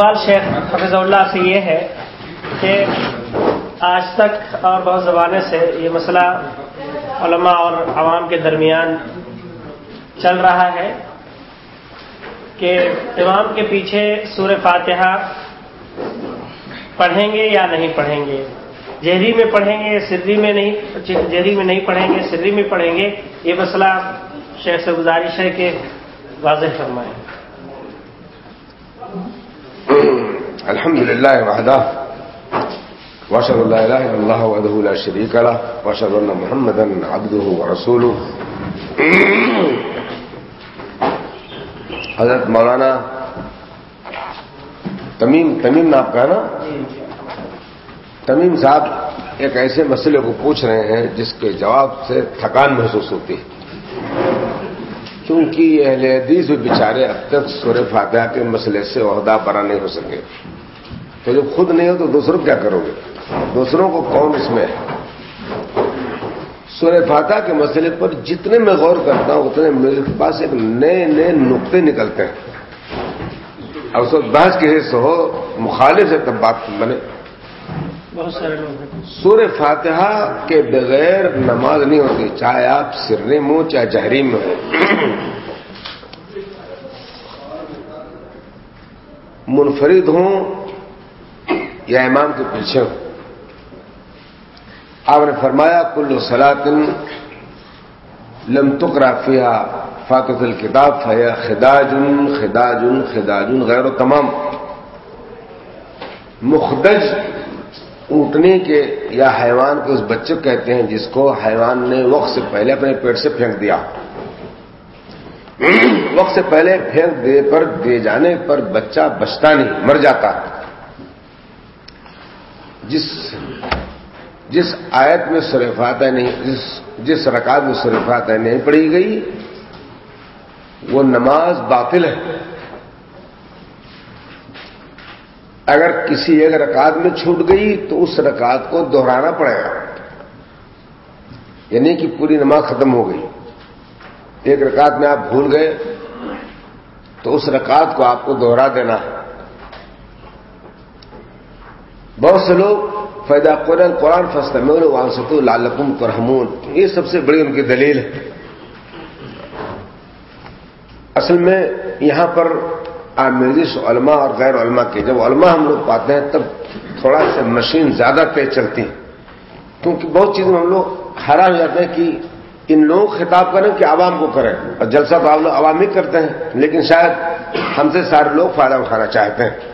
سوال شیخ حفظ اللہ سے یہ ہے کہ آج تک اور بہت زمانے سے یہ مسئلہ علماء اور عوام کے درمیان چل رہا ہے کہ امام کے پیچھے سور فاتحہ پڑھیں گے یا نہیں پڑھیں گے؟ جہری میں پڑھیں گے سری میں نہیں جہری میں نہیں پڑھیں گے سری میں پڑھیں گے؟ یہ مسئلہ شیخ سے گزارش ہے کہ واضح فرمائیں۔ الحمد للہ وحدہ واشر اللہ اللہ وحدہ شریک اللہ واشر اللہ محمد عبدہ رسول حضرت مولانا تمیم تمیم آپ کا نا؟ تمیم صاحب ایک ایسے مسئلے کو پوچھ رہے ہیں جس کے جواب سے تھکان محسوس ہوتی ہے۔ کیونکہ اہل حدیث بھی بیچارے اب تک سور فاتحہ کے مسئلے سے عہدہ برا نہیں ہو سکے۔ تو جب خود نہیں ہو تو دوسروں کیا کرو گے؟ دوسروں کو کون اس میں سور فاتحہ کے مسئلے پر جتنے میں غور کرتا ہوں اتنے میرے پاس ایک نئے نئے نقطے نکلتے ہیں۔ اور اس وقت بحث کے حصہ ہو مخالف سے تب بات بنے۔ بہت سارے لوگ سور فاتحہ کے بغیر نماز نہیں ہوتی چاہے آپ سرنے میں ہو چاہے جہری میں ہو منفرد ہوں یا امام کے پیچھے ہوں آپ نے فرمایا، کل سلاطن لم تکرا فیا فاتح الکتاب فیا خداجن خداجن خداجن، غیر و تمام۔ مخدج اونٹنے کے یا حیوان کے اس بچے کو کہتے ہیں جس کو حیوان نے وقت سے پہلے اپنے پیٹ سے پھینک دیا۔ وقت سے پہلے پھینک دے پر، دے جانے پر بچہ بچتا نہیں، مر جاتا۔ جس جس آیت میں سرفات نہیں، جس جس رکعت میں سرفات نہیں پڑھی گئی، وہ نماز باطل ہے۔ اگر کسی ایک رکعت میں چھوٹ گئی تو اس رکعت کو دوہرانا پڑے گا۔ یعنی کہ پوری نماز ختم ہو گئی۔ ایک رکعت میں آپ بھول گئے تو اس رکعت کو آپ کو دوہرا دینا۔ ہے بہت سے لوگ فیدا قرآن قرآن فسط میں وانست لالکم کرہمون یہ سب سے بڑی ان کی دلیل ہے۔ اصل میں یہاں پر آمیزش علماء اور غیر علماء کی جب علماء ہم لوگ پاتے ہیں تب تھوڑا سا مشین زیادہ تیز چلتی ہے کیونکہ بہت چیزیں ہم لوگ حیران ہو جاتے ہیں کہ ان لوگوں کو خطاب کریں کہ عوام کو کریں۔ اور جلسہ تو آپ لوگ عوام ہی کرتے ہیں، لیکن شاید ہم سے سارے لوگ فائدہ اٹھانا چاہتے ہیں۔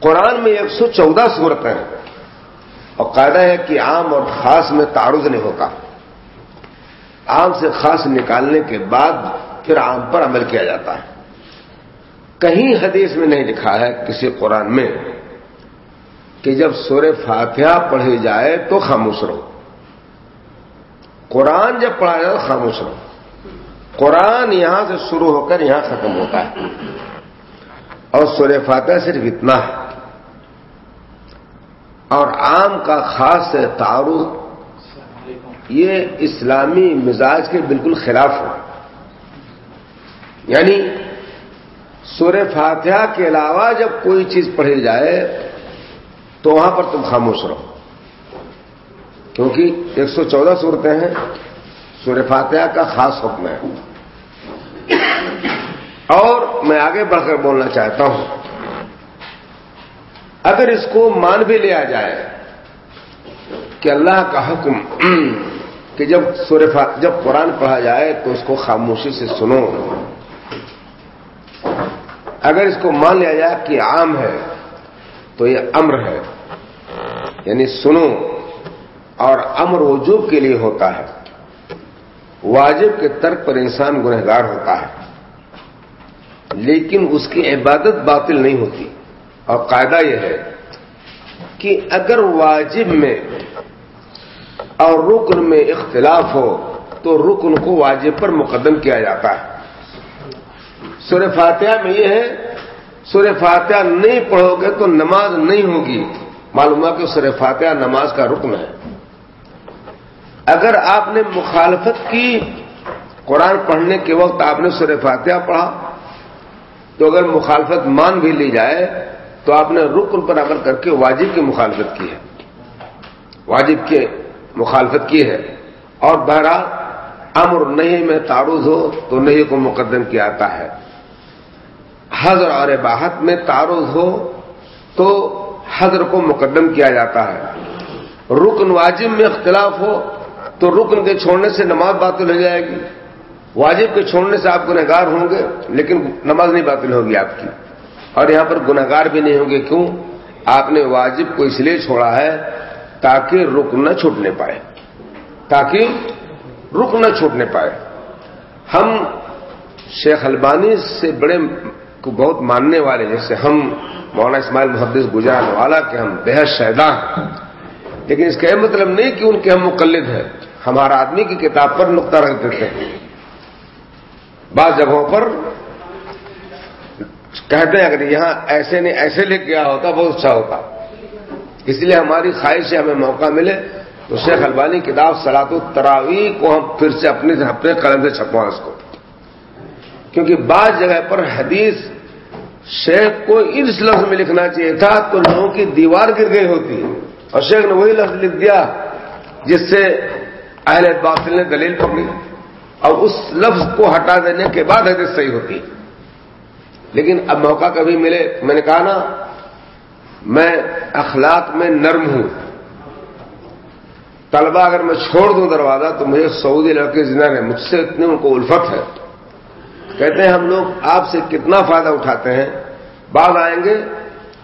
قرآن میں ایک سو چودہ صورتیں ہیں اور قاعدہ ہے کہ عام اور خاص میں تعارض نہیں ہوتا۔ عام سے خاص نکالنے کے بعد پھر عام پر عمل کیا جاتا ہے۔ کہیں حدیث میں نہیں لکھا ہے کسی قرآن میں کہ جب سور فاتحہ پڑھی جائے تو خاموش رہو۔ قرآن جب پڑھا جائے تو خاموش رہو۔ قرآن یہاں سے شروع ہو کر یہاں ختم ہوتا ہے۔ اور سور فاتحہ صرف اتنا ہے۔ اور عام کا خاص تعارف یہ اسلامی مزاج کے بالکل خلاف ہو یعنی سور فاتحہ کے علاوہ جب کوئی چیز پڑھی جائے تو وہاں پر تم خاموش رہو۔ کیونکہ ایک سو چودہ صورتیں ہیں سور فاتحہ کا خاص حکم ہے۔ اور میں آگے بڑھ کر بولنا چاہتا ہوں۔ اگر اس کو مان بھی لیا جائے کہ اللہ کا حکم کہ جب سور جب قرآن پڑھا جائے تو اس کو خاموشی سے سنو۔ اگر اس کو مان لیا جائے کہ عام ہے تو یہ امر ہے یعنی سنو اور امر وجوب کے لیے ہوتا ہے۔ واجب کے ترک پر انسان گنہگار ہوتا ہے، لیکن اس کی عبادت باطل نہیں ہوتی۔ اور قاعدہ یہ ہے کہ اگر واجب میں اور رکن میں اختلاف ہو تو رکن کو واجب پر مقدم کیا جاتا ہے۔ سور فاتحہ میں یہ ہے سور فاتحہ نہیں پڑھو گے تو نماز نہیں ہوگی۔ معلوم ہے کہ سور فاتحہ نماز کا رکن ہے۔ اگر آپ نے مخالفت کی قرآن پڑھنے کے وقت آپ نے سور فاتحہ پڑھا، تو اگر مخالفت مان بھی لی جائے تو آپ نے رکن پر عمل کر کے واجب کی مخالفت کی ہے۔ واجب کی مخالفت کی ہے۔ اور بہرحال امر نہیں میں تعارض ہو تو نہیں کو مقدم کیا جاتا ہے۔ حضر اور باہت میں تعارض ہو تو حضر کو مقدم کیا جاتا ہے۔ رکن واجب میں اختلاف ہو تو رکن کے چھوڑنے سے نماز باطل ہو جائے گی۔ واجب کے چھوڑنے سے آپ گنہگار ہوں گے، لیکن نماز نہیں باطل ہوگی آپ کی۔ اور یہاں پر گنہگار بھی نہیں ہوں گے، کیوں؟ آپ نے واجب کو اس لیے چھوڑا ہے تاکہ رکن نہ چھوٹنے پائے۔ تاکہ رک نہ چھوٹنے پائے۔ ہم شیخ البانی سے بڑے کو بہت ماننے والے جیسے ہم مولانا اسماعیل محدث گجران والا کہ ہم بےحد شہدا ہیں۔ لیکن اس کا یہ مطلب نہیں کہ ان کے ہم مقلد ہیں۔ ہمارا آدمی کی کتاب پر نقطہ رکھ دیتے ہیں۔ بعض جگہوں پر کہتے ہیں اگر یہاں ایسے نہیں ایسے لکھ گیا ہوتا بہت اچھا ہوتا۔ اس لیے ہماری خواہش سے ہمیں موقع ملے تو شیخ البانی کتاب سلاط التراوی کو ہم پھر سے اپنے اپنے قلم سے چھپوا اس کو۔ کیونکہ بعض جگہ پر حدیث شیخ کو اس لفظ میں لکھنا چاہیے تھا تو لوگوں کی دیوار گر گئی ہوتی۔ اور شیخ نے وہی لفظ لکھ دیا جس سے اہل باطل نے دلیل پکڑی اور اس لفظ کو ہٹا دینے کے بعد حدیث صحیح ہوتی۔ لیکن اب موقع کبھی ملے میں نے کہا نا، میں اخلاق میں نرم ہوں۔ طلبہ اگر میں چھوڑ دوں دروازہ تو مجھے سعودی لڑکے زندہ ہے مجھ سے اتنی ان کو الفت ہے۔ کہتے ہیں ہم لوگ آپ سے کتنا فائدہ اٹھاتے ہیں۔ بعد آئیں گے،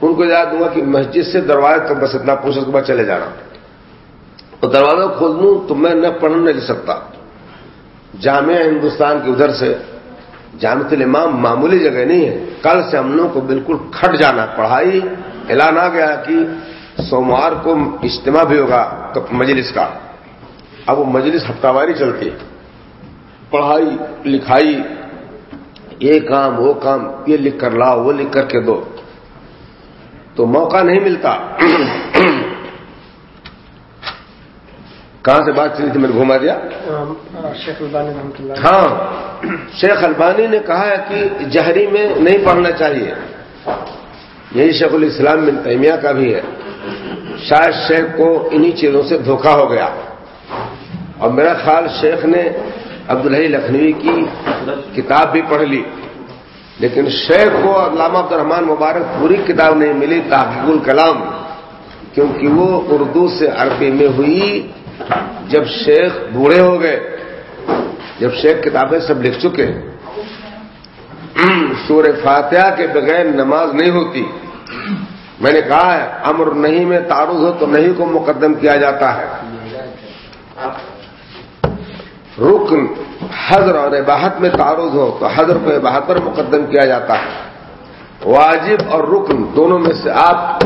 ان کو یاد دوں گا کہ مسجد سے دروازے تک بس اتنا پوچھ کے بعد چلے جانا۔ اور دروازہ کھول دوں تو میں نہ پڑھ نہیں سکتا۔ جامعہ ہندوستان کی ادھر سے جامع الامام معمولی جگہ نہیں ہے۔ کل سے ہم لوگوں کو بالکل کھٹ جانا، پڑھائی اعلان آ گیا کہ سوموار کو اجتماع بھی ہوگا مجلس کا۔ اب وہ مجلس ہفتہ واری چلتی پڑھائی، لکھائی، یہ کام، وہ کام، یہ لکھ کر لاؤ، وہ لکھ کر کے دو۔ تو موقع نہیں ملتا۔ کہاں سے بات چلی تھی؟ میں نے گھما دیا؟ شیخ البانی ہاں شیخ البانی نے کہا ہے کہ جہری میں نہیں پڑھنا چاہیے۔ یہی شیخ الاسلام بن تیمیہ کا بھی ہے۔ شاید شیخ کو انہی چیزوں سے دھوکا ہو گیا۔ اور میرا خیال شیخ نے عبدالحی لکھنوی کی کتاب بھی پڑھ لی۔ لیکن شیخ کو علامہ عبد الرحمان مبارک پوری کتاب نہیں ملی تحقیق الکلام کیونکہ وہ اردو سے عربی میں ہوئی۔ جب شیخ بوڑھے ہو گئے، جب شیخ کتابیں سب لکھ چکے سور فاتحہ کے بغیر نماز نہیں ہوتی۔ میں نے کہا ہے، امر نہیں میں تعارض ہو تو نہیں کو مقدم کیا جاتا ہے۔ رکن حضر اور عباہت میں تعارض ہو تو حضر کو عباہت پر مقدم کیا جاتا ہے۔ واجب اور رکن دونوں میں سے آپ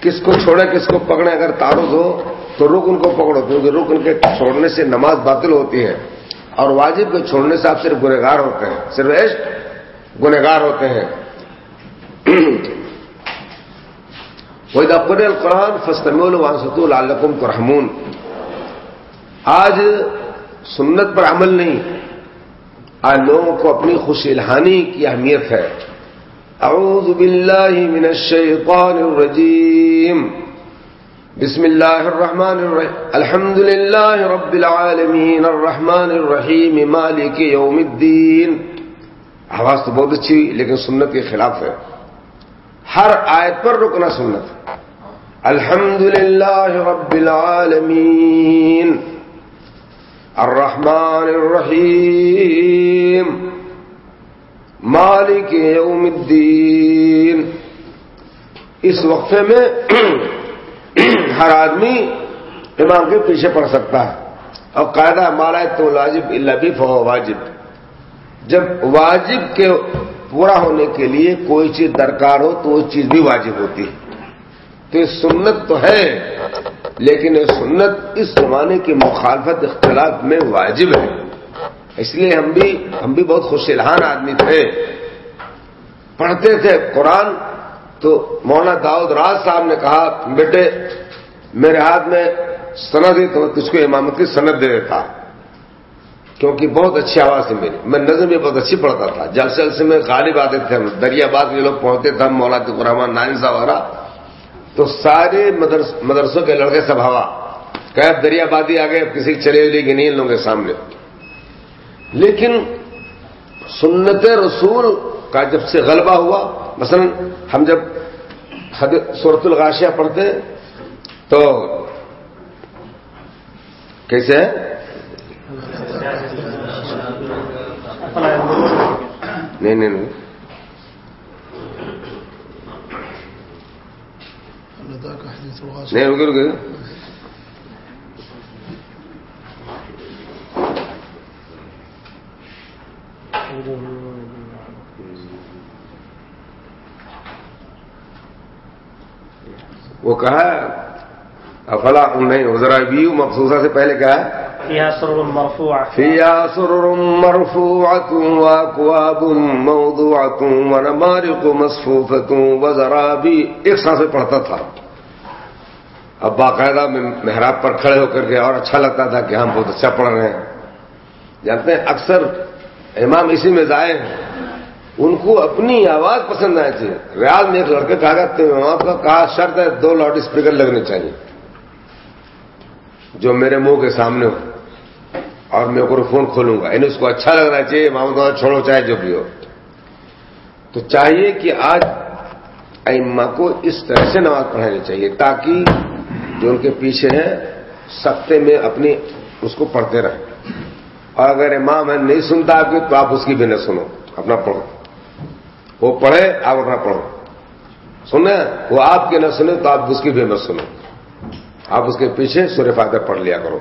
کس کو چھوڑے کس کو پکڑے اگر تعارض ہو تو رکن کو پکڑو، کیونکہ رکن کے چھوڑنے سے نماز باطل ہوتی ہے اور واجب کے چھوڑنے سے آپ صرف گنہگار ہوتے ہیں۔ صرف گنہگار ہوتے ہیں۔ وہ دفر القرآن فستمول وانسط العلقم کرحمون آج سنت پر عمل نہیں۔ آج لوگوں کو اپنی خوش الحانی کی اہمیت ہے۔ اعوذ باللہ من الشیطان الرجیم۔ بسم اللہ الرحمن الرحیم الحمد للہ رب العالمین الرحمن الرحیم مالک یوم الدین آواز تو بہت اچھی لیکن سنت کے خلاف ہے۔ ہر آیت پر رکنا سنت۔ الحمد للہ رب العالمین الرحمن الرحیم مالک یوم الدین اس وقفے میں ہر آدمی امام کے پیچھے پڑ سکتا ہے۔ اور قاعدہ مالا تو واجب اللہ بھی فو واجب۔ جب واجب کے پورا ہونے کے لیے کوئی چیز درکار ہو تو وہ چیز بھی واجب ہوتی ہے۔ تو یہ سنت تو ہے، لیکن یہ سنت اس زمانے کی مخالفت اختلاف میں واجب ہے۔ اس لیے ہم بھی ہم بھی بہت خوش الحان آدمی تھے۔ پڑھتے تھے قرآن تو مولانا داؤد راج صاحب نے کہا، بیٹے میرے ہاتھ میں سند ہی تو تجھ کو امامت کی سند دے دیتا۔ کیونکہ بہت اچھی آواز تھی میری۔ میں نظر بھی بہت اچھی پڑھتا تھا۔ جلسے جلسے میں غالب آتے تھے دریا باد کے لوگ پہنچتے تھے مولا الرحمان نانی صاحب وغیرہ تو سارے مدرسوں کے لڑکے سب ہوا۔ کہ اب دریا بادی آ گئے اب کسی چلے گی کہ نہیں لوگوں کے سامنے۔ لیکن سنت رسول کا جب سے غلبہ ہوا، مثلا ہم جب صورت الغاشیہ پڑھتے تو کیسے نہیں نہیں نہیں۔ رکے رکے۔ وہ کہا افلا نہیں ذرا ویو مخصوصہ سے پہلے کہا ہے؟ فيها سرر مرفوعة فيها سرر مرفوعة وأكواب موضوعة ونمارق مصفوفة وزرابي ایک سانس میں پڑھتا تھا۔ اب باقاعدہ میں محراب پر کھڑے ہو کر کے اور اچھا لگتا تھا کہ ہم بہت اچھا پڑھ رہے ہیں۔ جانتے ہیں اکثر امام اسی میں ضائع ہیں۔ ان کو اپنی آواز پسند آئی تھی ریاض میں ایک لڑکے کہا کرتے امام کا کہا شرط ہے دو لاؤڈ اسپیکر لگنے چاہیے۔ جو میرے منہ کے سامنے ہو اور میں فون کھولوں گا۔ یعنی اس کو اچھا لگ رہا چاہیے، ماما چھوڑو، چاہے جو بھی ہو۔ تو چاہیے کہ آج ایما کو اس طرح سے نماز پڑھانی چاہیے تاکہ جو ان کے پیچھے ہیں سفتے میں اپنی اس کو پڑھتے رہیں۔ اور اگر امام ہے، نہیں سنتا آپ کی، تو آپ اس کی بھی نہ سنو، اپنا پڑھو۔ وہ پڑھے، آپ اپنا پڑھو۔ سنیں؟ وہ آپ کی نہ سنے تو آپ اس کی بھی نہ سنو۔ آپ اس کے پیچھے سورہ فاتحہ پڑھ لیا کرو۔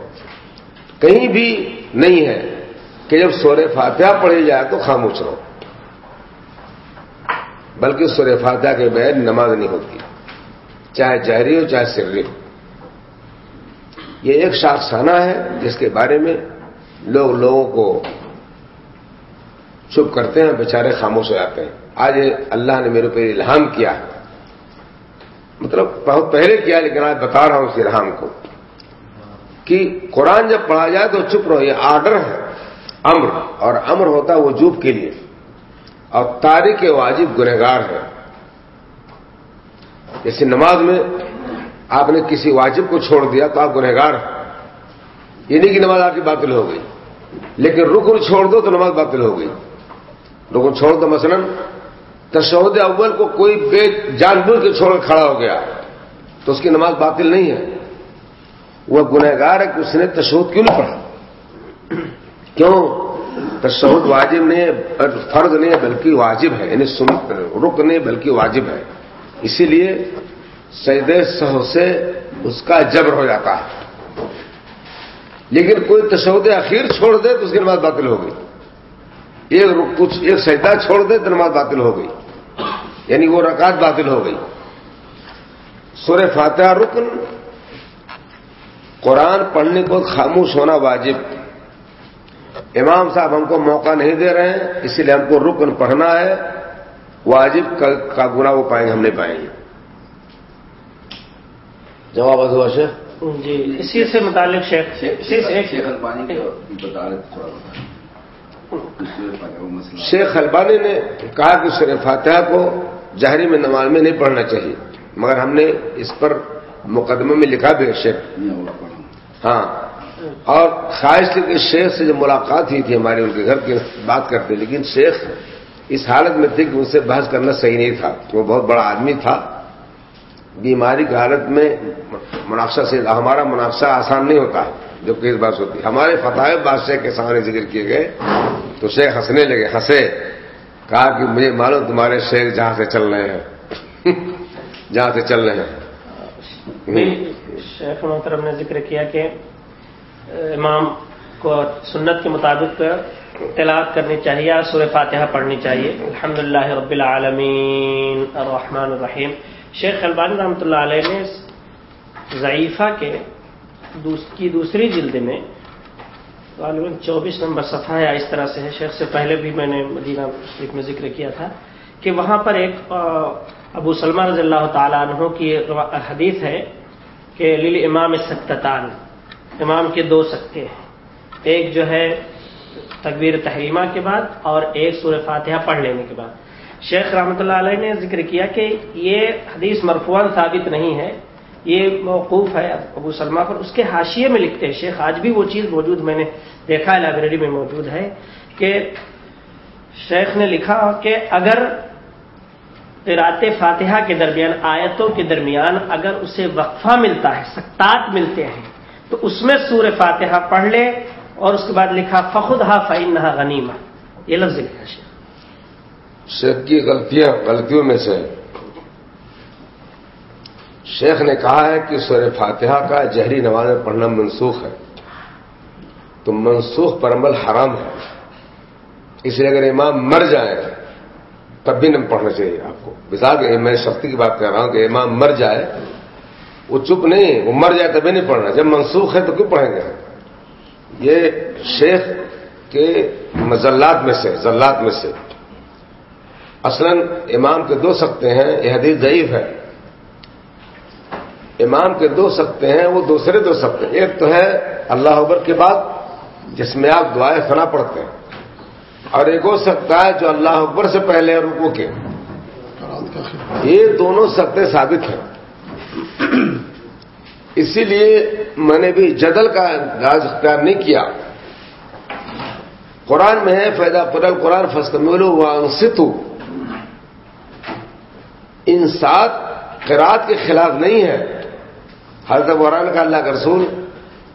کہیں بھی نہیں ہے کہ جب سورہ فاتحہ پڑھی جائے تو خاموش رہو۔ بلکہ سورہ فاتحہ کے بغیر نماز نہیں ہوتی۔ چاہے جہری ہو، چاہے سرری ہو۔ یہ ایک شاخسانہ ہے جس کے بارے میں لوگ لوگوں کو چپ کرتے ہیں، بیچارے خاموش ہو جاتے ہیں۔ آج اللہ نے میرے پہ الہام کیا ہے۔ مطلب بہت پہلے کیا لیکن آج بتا رہا ہوں اس الہام کو کہ قرآن جب پڑھا جائے تو چپ رہو، یہ آرڈر ہے امر، اور امر ہوتا ہے وجوب کے لیے، اور تاریخ واجب گنہگار ہے۔ جیسے نماز میں آپ نے کسی واجب کو چھوڑ دیا تو آپ گنہگار ہیں۔ یہ نہیں کہ نماز آپ کی باطل ہو گئی، لیکن رکن چھوڑ دو تو نماز باطل ہو گئی۔ رکن چھوڑ دو، مثلا تشہد اول کو کوئی بے جان بوجھ کے چھوڑ کھڑا ہو گیا تو اس کی نماز باطل نہیں ہے۔ وہ گنہگار ہے کہ اس نے تشہد کیوں نہیں پڑھا؟ کیوں؟ تشہد واجب نہیں فرض نہیں ہے، بلکہ واجب ہے۔ یعنی رک نہیں بلکہ واجب ہے۔ اسی لیے سید سہ سے اس کا جبر ہو جاتا ہے۔ لیکن کوئی تشہد اخیر چھوڑ دے تو اس کی نماز باطل ہو گئی۔ ایک کچھ ایک سجدہ چھوڑ دے تو نماز باطل ہو گئی۔ یعنی وہ رکعت باطل ہو گئی۔ سورہ فاتحہ رکن۔ قرآن پڑھنے کو خاموش ہونا واجب۔ امام صاحب ہم کو موقع نہیں دے رہے ہیں اسی لیے ہم کو رکن پڑھنا ہے۔ واجب کا گنا وہ پائیں گے ہم نہیں پائیں گے۔ جواب جی اسی سے متعلق شیخ شیخ البانی نے کہا کہ سر فاتحہ کو جہری میں نماز میں نہیں پڑھنا چاہیے، مگر ہم نے اس پر مقدمے میں لکھا بھی شیخ۔ ہاں۔ اور خواہش تھی کہ شیخ سے جو ملاقات ہوئی تھی ہماری ان کے گھر کی بات کرتے، لیکن شیخ اس حالت میں تھی کہ ان سے بحث کرنا صحیح نہیں تھا۔ وہ بہت بڑا آدمی تھا۔ بیماری کی حالت میں مناقشہ سے، ہمارا مناقشہ آسان نہیں ہوتا۔ جو کس بات ہوتی ہمارے فتح بادشاہ کے سامنے ذکر کیے گئے تو شیخ ہنسنے لگے، ہنسے۔ کہا کہ مجھے معلوم تمہارے شیخ جہاں سے چل رہے ہیں۔ جہاں سے چل رہے ہیں۔ شیخ محترم نے ذکر کیا کہ امام کو سنت کے مطابق تلاوت کرنی چاہیے اور سورہ فاتحہ پڑھنی چاہیے۔ الحمد للہ رب العالمین الرحمن الرحیم۔ شیخ البانی رحمۃ اللہ علیہ نے ضعیفہ کے کی دوسری جلد میں غالباً چوبیس نمبر صفحہ یا اس طرح سے ہے۔ شیخ سے پہلے بھی میں نے مدینہ شریف میں ذکر کیا تھا کہ وہاں پر ایک ابو سلمان رضی اللہ تعالیٰ عنہ کی حدیث ہے کہ لیل امام سکتان امام کے دو سکتے ہیں۔ ایک جو ہے تکبیر تحریمہ کے بعد اور ایک سور فاتحہ پڑھ لینے کے بعد۔ شیخ رحمۃ اللہ علیہ نے ذکر کیا کہ یہ حدیث مرفوان ثابت نہیں ہے۔ یہ موقوف ہے ابو سلما پر۔ اس کے حاشیے میں لکھتے ہیں، شیخ، آج بھی وہ چیز موجود میں نے دیکھا ہے لائبریری میں موجود ہے کہ شیخ نے لکھا کہ اگر قرات فاتحہ کے درمیان، آیتوں کے درمیان اگر اسے وقفہ ملتا ہے، سکتات ملتے ہیں، تو اس میں سور فاتحہ پڑھ لے اور اس کے بعد لکھا فخد ہا فعین غنیما یہ لفظ لکھا شیخ۔ شیخ کی غلطیاں، غلطیوں میں سے شیخ نے کہا ہے کہ سور فاتحہ کا جہری نماز میں پڑھنا منسوخ ہے۔ تو منسوخ پر عمل حرام ہے۔ اس لیے اگر امام مر جائے، تب بھی نہیں پڑھنا چاہیے آپ کو۔ مثال میں شکتی کی بات کر رہا ہوں کہ امام مر جائے، وہ چپ نہیں، وہ مر جائے تبھی نہیں پڑھنا۔ جب منسوخ ہے تو کیوں پڑھیں گے؟ یہ شیخ کے مزلات میں سے، زلات میں سے۔ اصلا امام کے دو سکتے ہیں، یہ حدیث ضعیف ہے۔ امام کے دو سکتے ہیں، وہ دوسرے دو سکتے ہیں۔ ایک تو ہے اللہ اکبر کے بعد، جس میں آپ دعائیں فنا پڑھتے ہیں۔ اور ایک ہو سکتا ہے جو اللہ اکبر سے پہلے رکو کے۔ یہ دونوں سکتے ثابت ہیں۔ اسی لیے میں نے بھی جدل کا راز اختیار نہیں کیا۔ قرآن میں ہے فیضا پرل قرآن فسٹ ملو ستو ان سات قرات کے خلاف نہیں ہے۔ حضرت قرآن کا اللہ کا رسول،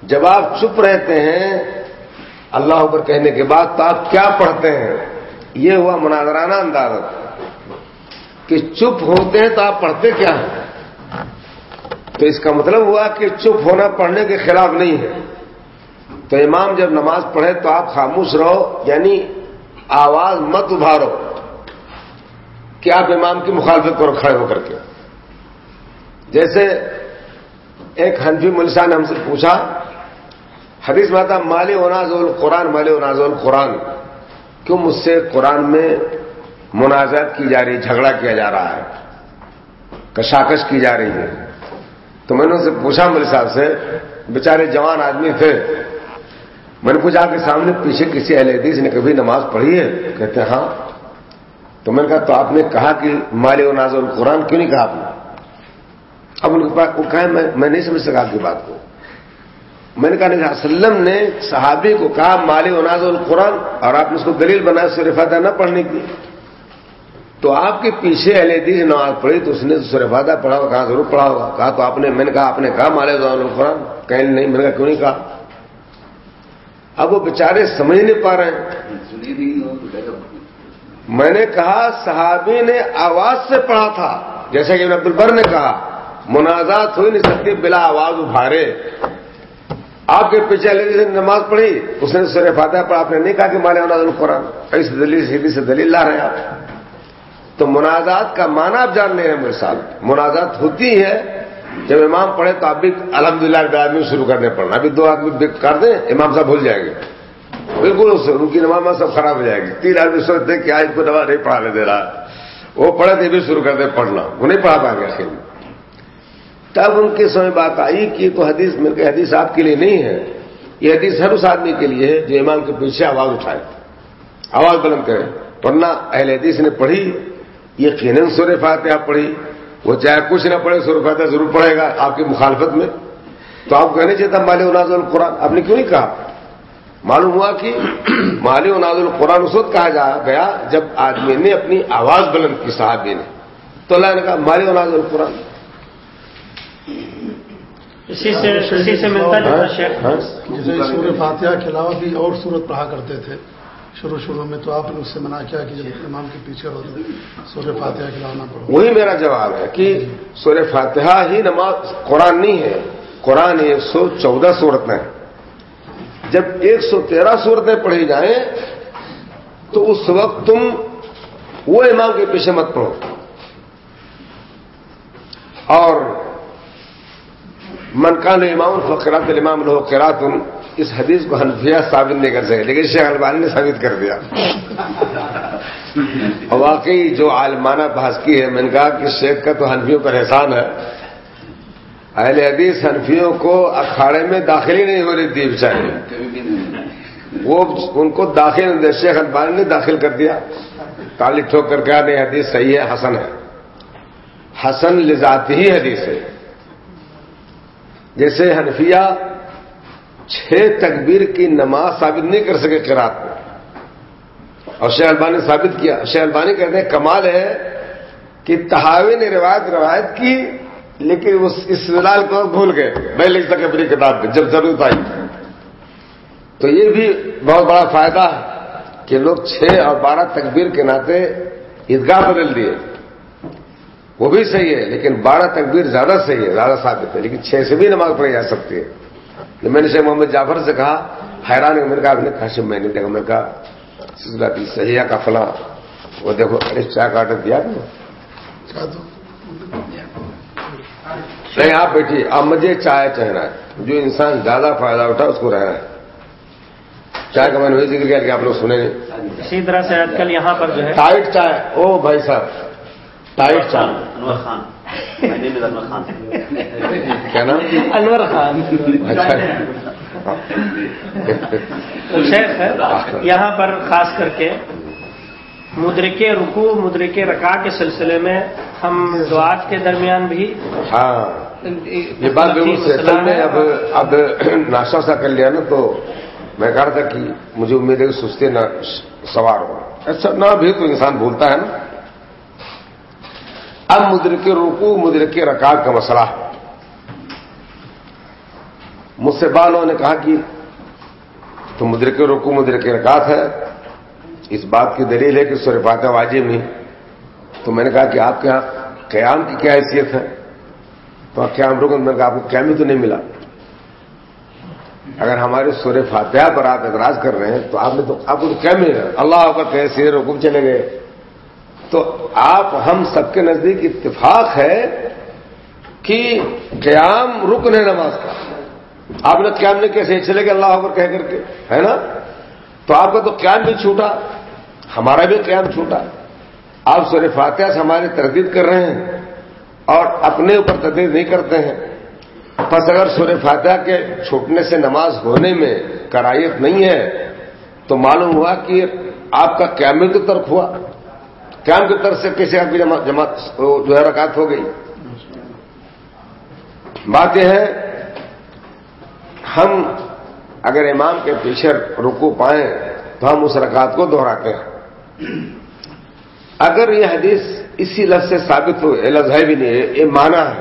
جب آپ چپ رہتے ہیں، اللہ اوپر کہنے کے بعد تو آپ کیا پڑھتے ہیں؟ یہ ہوا مناظرانہ انداز کہ چپ ہوتے ہیں تو آپ پڑھتے کیا ہیں؟ تو اس کا مطلب ہوا کہ چپ ہونا پڑھنے کے خلاف نہیں ہے۔ تو امام جب نماز پڑھے تو آپ خاموش رہو یعنی آواز مت ابھارو کہ آپ امام کی مخالفت کرو کھڑے ہو کر کے۔ جیسے ایک حنفی ملسا نے ہم سے پوچھا، حدیث ماتا مالی وناز القرآن، مالی وناز القرآن، کیوں مجھ سے قرآن میں منازعت کی جا رہی جھگڑا کیا جا رہا ہے؟ کشاکش کی جا رہی ہے۔ تو میں نے ان سے پوچھا مل صاحب سے، بیچارے جوان آدمی تھے۔ میں نے پوچھا کہ سامنے پیچھے کسی اہل حدیث نے کبھی نماز پڑھی ہے؟ کہتے ہیں ہاں۔ تو میں نے کہا، تو آپ نے کہا کہ مالی و ناز القرآن کیوں نہیں کہا آپ نے؟ اب ان کے پاس وہ کہا میں نہیں سمجھ سکا آپ کی بات کو۔ میں نے کہا نہیں وسلم نے صحابی کو کہا، مالی و ناز القرآن، اور آپ نے اس کو دلیل بنایا سرفادہ نہ پڑھنے کی۔ تو آپ کے پیچھے اہل حدیث نماز پڑھی، تو اس نے سرفادہ پڑھا ہوگا، کہا ضرور پڑھا ہوگا کہا تو آپ نے میں نے کہا، آپ نے کہا مالے القرآن۔ کہیں نہیں میں نے کہا، کیوں نہیں کہا؟ اب وہ بیچارے سمجھ نہیں پا رہے ہیں۔ میں نے کہا، صحابی نے آواز سے پڑھا تھا، جیسا کہ عبد البر نے کہا۔ منازعات ہوئی نہیں سکتی، بلا آواز ابھارے آپ کے پیچھے علی نے نماز پڑھی، اس نے سر فاتحہ پر آپ نے نہیں کہا کہ مالے القرآن اس دلیل سیدھی سے دلیل لا رہے ہیں آپ۔ تو منازعات کا معنی آپ جان رہے ہیں، میرے ساتھ۔ منازعات ہوتی ہے جب امام پڑھے تو آپ بھی الحمد للہ آدمی شروع کرنے پڑنا ابھی دو آدمی کر دیں، امام صاحب بھول جائیں گے۔ بالکل، ان کی نماز سب خراب ہو جائے گی۔ تین آدمی سوچتے ہیں کہ آج کو نماز نہیں پڑھانے دے رہا۔ وہ پڑھے تھے بھی شروع کر دیں پڑھنا۔ وہ نہیں پڑھا پائیں گے آخر تب ان کی سمجھ بات آئی کہ تو حدیث مل کے حدیث آپ کے لیے نہیں ہے۔ یہ حدیث ہر اس آدمی کے لیے ہے جو امام کے پیچھے آواز اٹھائے۔ آواز بلند کرے۔ ورنہ اہل حدیث نے پڑھی، یقیناً سور فاتحہ پڑھی۔ وہ چاہے کچھ نہ پڑھے سور فاتحہ ضرور پڑھے گا آپ کی مخالفت میں۔ تو آپ کہنے چاہتا مالی اناز القرآن۔ آپ نے کیوں نہیں کہا؟ معلوم ہوا کہ مالی اناز القرآن اس وقت کہا جا گیا جب آدمی نے اپنی آواز بلند کی، صحابی نے۔ تو اللہ نے کہا مالی اناز القرآن۔ اسی سے ملتا جیسے سور فاتحہ کے علاوہ بھی اور صورت پڑھا کرتے تھے۔ شروع شروع میں تو آپ نے اس سے منع کیا کہ جب امام کے پیچھے ہو سورہ فاتحہ کے نہ پڑھو۔ وہی میرا جواب ہے کہ سورہ فاتحہ ہی نماز قرآن نہیں ہے۔ قرآن ایک سو چودہ صورتیں جب ایک سو تیرہ صورتیں پڑھی جائیں تو اس وقت تم وہ امام کے پیچھے مت پڑھو اور منکان امام فقرات الامام لو قرات اس حدیث کو حنفیہ ثابت نہیں کر سکے لیکن شیخ البانی نے ثابت کر دیا۔ واقعی جو عالمانہ بحث کی ہے میں نے کہا کہ شیخ کا تو حنفیوں پر احسان ہے۔ اہل حدیث حنفیوں کو اکھاڑے میں داخل ہی نہیں ہو رہی تھی بیچارے وہ ان کو داخل شیخ البانی نے داخل کر دیا۔ تالی ٹھوک کر کہا نہیں حدیث صحیح ہے حسن ہے۔ حسن لذات ہی حدیث ہے۔ جیسے حنفیہ چھ تکبیر کی نماز ثابت نہیں کر سکے قرات کو۔ اور شیخ البانی نے ثابت کیا، شیخ البانی کہتے ہیں، کمال ہے کہ تحاوی نے روایت روایت کی، لیکن اس استدلال کو بھول گئے۔ میں لکھ سکے اپنی کتاب میں، جب ضرورت آئی۔ تو یہ بھی بہت بڑا فائدہ کہ لوگ چھ اور بارہ تکبیر کے ناطے عیدگاہ بدل دیے۔ وہ بھی صحیح ہے لیکن بارہ تکبیر زیادہ صحیح ہے زیادہ ثابت ہے لیکن چھ سے بھی نماز پڑھی جا سکتی ہے۔ میں نے شیخ محمد جعفر سے کہا حیران میں نے کہا نے میں نے دیکھا میں نے کہا سلسلہ صحیح کا فلاں۔ وہ دیکھو ارے چائے کا آڈر دیا نہیں آپ بیٹھیے اب مجھے چائے چہنا ہے۔ جو انسان زیادہ فائدہ اٹھا اس کو رہنا ہے۔ چائے کا میں نے ذکر کیا کہ آپ لوگ سنے نہیں اسی طرح سے آج کل یہاں پر جو ہے۔ ٹائٹ چائے او بھائی صاحب ٹائٹ چائے انور خان انور خان کیا نام انور خان اچھا شیخ یہاں پر خاص کر کے مدرک رکو مدرک رکا کے سلسلے میں ہم دعات کے درمیان بھی ہاں یہ بات بالکل میں اب اب ناشتہ سا کر لیا نا تو میں کہا تھا کہ مجھے امید ہے کہ سستے نہ سوار ہو ایسا نہ بھی تو انسان بھولتا ہے نا اب مدرک رکو مدرک رکاط کا مسئلہ۔ مجھ سے بالوں نے کہا کہ تو مدرک رکو مدرک رکاط ہے۔ اس بات کی دلیل ہے کہ سور فاتح واجب نہیں تو میں نے کہا کہ آپ کے یہاں قیام کی کیا حیثیت ہے؟ تو قیام رکن، میں نے کہا آپ کو قیام ہی تو نہیں ملا۔ اگر ہمارے سور فاتحہ پر آپ اعتراض کر رہے ہیں تو آپ نے تو آپ کو کیا ملے اللہ کا کیسے رکم چلے گئے۔ تو آپ ہم سب کے نزدیک اتفاق ہے کہ قیام رکن ہے نماز کا آپ نے قیام نے کیسے چلے گئے اللہ اکبر کہہ کر کے؟ ہے نا؟ تو آپ کا تو قیام بھی چھوٹا، ہمارا بھی قیام چھوٹا۔ آپ سور فاتحہ سے ہماری تردید کر رہے ہیں اور اپنے اوپر تردید نہیں کرتے ہیں۔ بس اگر سور فاتحہ کے چھوٹنے سے نماز ہونے میں کرائیت نہیں ہے، تو معلوم ہوا کہ آپ کا قیام بھی تو ترک ہوا۔ قیام کی طرف سے کسی آپ کی جماعت جو ہے رکعت ہو گئی۔ بات یہ ہے، ہم اگر امام کے پیچھے رکو پائیں تو ہم اس رکعت کو دہراتے ہیں۔ اگر یہ حدیث اسی لفظ سے ثابت ہو لفظ ہے بھی نہیں ہے یہ مانا ہے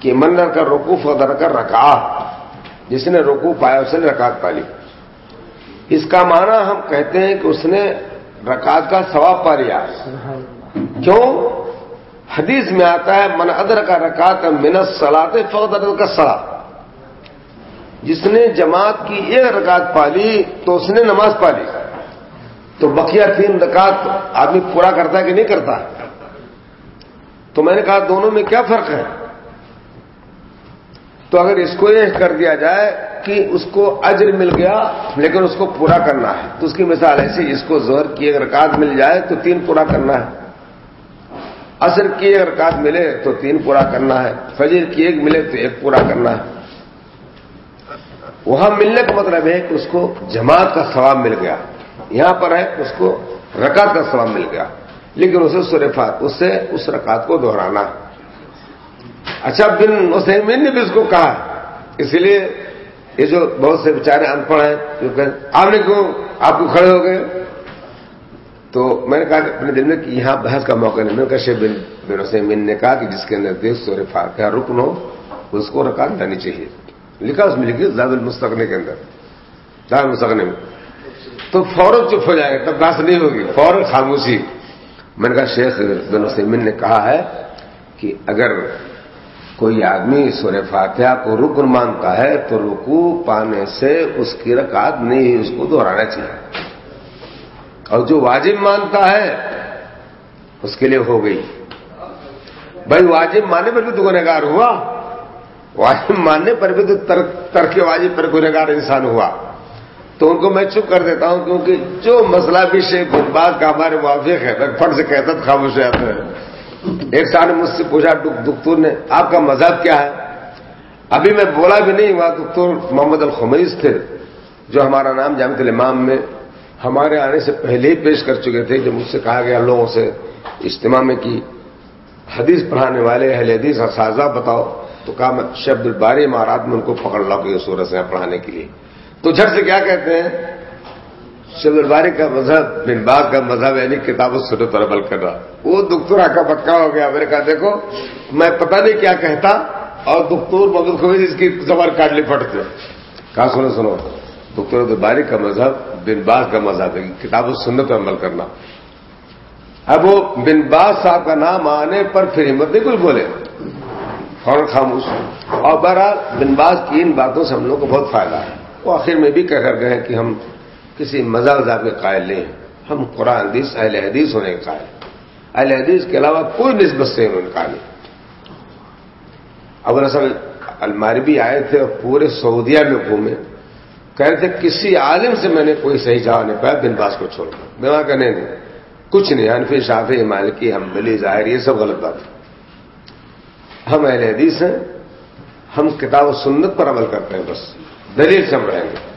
کہ منر کا رکو فدر کر رکا جس نے رکو پایا اس نے رکعت پالی۔ اس کا معنی ہم کہتے ہیں کہ اس نے رکعت کا ثواب پا لیا کیوں؟ حدیث میں آتا ہے، من ادر کا رکعت منت سلاط فقدر کا سلا جس نے جماعت کی ایک رکعت پالی تو اس نے نماز پالی تو بقیہ تین رکعت آدمی پورا کرتا ہے کہ نہیں کرتا؟ تو میں نے کہا، دونوں میں کیا فرق ہے؟ تو اگر اس کو یہ کر دیا جائے کہ اس کو اجر مل گیا لیکن اس کو پورا کرنا ہے، تو اس کی مثال ایسی، اس کو زہر کی ایک رکعت مل جائے تو تین پورا کرنا ہے۔ اثر کی ایک رکعت ملے تو تین پورا کرنا ہے، فجر کی ایک ملے تو ایک پورا کرنا ہے۔ وہاں ملنے کا مطلب ہے کہ اس کو جماعت کا ثواب مل گیا۔ یہاں پر ہے اس کو رکعت کا ثواب مل گیا، لیکن اسے سرفات اس سے اس رکعت کو دہرانا۔ اچھا بن حسین نے بھی اس کو کہا۔ اسی لیے یہ جو بہت سے بیچارے ان پڑھ ہیں، جو کہ آپ نے کیوں آپ کو کھڑے ہو گئے۔ تو میں نے کہا کہ اپنے دل میں کہ یہاں بحث کا موقع نہیں۔ میں نے کہا، شیخ بن بن حسین نے کہا کہ جس کے اندر دیش سور فاتحہ رکن ہو، اس کو رکعت لانی چاہیے۔ لکھا، اس میں لکھی زاد المستقنے کے اندر۔ زاد المستقنے میں۔ تو فوراً چپ ہو جائے گا، تب بحث نہیں ہوگی۔ فوراً خاموشی۔ میں نے کہا، شیخ بن حسین نے کہا ہے کہ اگر کوئی آدمی سور فاتحہ کو رکن مانتا ہے تو رکو پانے سے اس کی رکعت نہیں اس کو دہرانا چاہیے۔ اور جو واجب مانتا ہے، اس کے لیے ہو گئی۔ بھائی واجب ماننے پر بھی تو گنہگار ہوا۔ واجب ماننے پر بھی تو ترک واجب پر گنہگار انسان ہوا۔ تو ان کو میں چپ کر دیتا ہوں کیونکہ جو مسئلہ بھی شیخ بات کا ہمارے موافق ہے، میں فٹ سے کہتا تھا خاموش جاتا ہے ایک سال نے مجھ سے پوچھا دکتور نے، آپ کا مذہب کیا ہے؟ ابھی میں بولا بھی نہیں، وہاں دکتور محمد الخمیز تھے، جو ہمارا نام جامع الامام میں ہمارے آنے سے پہلے ہی پیش کر چکے تھے جب مجھ سے کہا گیا، لوگوں سے اجتماع میں کی۔ حدیث پڑھانے والے اہل حدیث، اساتذہ، بتاؤ۔ تو کہا، میں شبد الباری مہارات میں ان کو پکڑ لاؤ کہ یہ سورج سے پڑھانے کے لیے۔ تو جھٹ سے کیا کہتے ہیں؟ شبد الباری کا مذہب، بن باغ کا مذہب یعنی کتاب و سنت پر عمل کر رہا وہ دکتور کا پکا ہو گیا میں نے کہا دیکھو، میں پتہ نہیں کیا کہتا، اور دکتور محمد خوبی اس کی زبر کاٹ لی پڑتے کہا، سنو سنو دکتور الباری کا مذہب، بن باغ کا مذہب ہے کتاب و سنت پر عمل کرنا۔ اب وہ بن باز صاحب کا نام آنے پر پھر ہمت نہیں کچھ بولے۔ فوراً خاموش۔ اور بہرحال، بن باز کی ان باتوں سے ہم لوگوں کو بہت فائدہ ہے۔ وہ آخر میں بھی کہہ کر گئے کہ ہم کسی مزاق کے قائل نہیں ہیں۔ ہم قرآن، حدیث، اہل حدیث ہونے کے قائل اہل حدیث کے علاوہ کوئی نسبت سے انہوں نے نہیں۔ اب اصل الماری بھی آئے تھے اور پورے سعودیہ میں گھومے کہہ رہے تھے کسی عالم سے میں نے کوئی صحیح جواب نہیں پایا، بن باز کو چھوڑ کر میں وہاں کہنے نہیں، کچھ نہیں، حنفی شافی مالکی ہم بلی ظاہر یہ سب غلط بات ہے۔ ہم اہل حدیث ہیں، ہم کتاب و سنت پر عمل کرتے ہیں، بس دلیل سے ہم رہیں گے۔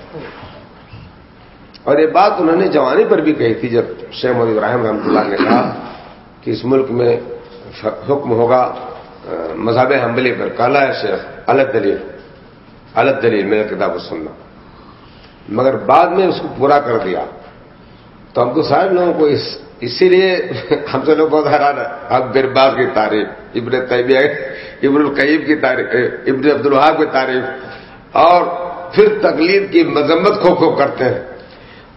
اور یہ بات انہوں نے جوانی پر بھی کہی تھی، جب شیخ محمد ابراہیم رحمۃ اللہ نے کہا کہ اس ملک میں حکم ہوگا مذہب حمبلی پر۔ کالا ہے شیخ الگ دلیل الگ دلیل میرا کتاب و سننا مگر بعد میں اس کو پورا کر دیا۔ تو ہم کو سارے لوگوں کو اس، اسی لیے ہم سے لوگ بہت حیران ہے اب برباز کی تعریف، ابن طیبیہ ابن القیب کی تعریف ابن عبد الحاب کی تعریف۔ اور پھر تقلید کی مذمت کھو کھو کرتے ہیں۔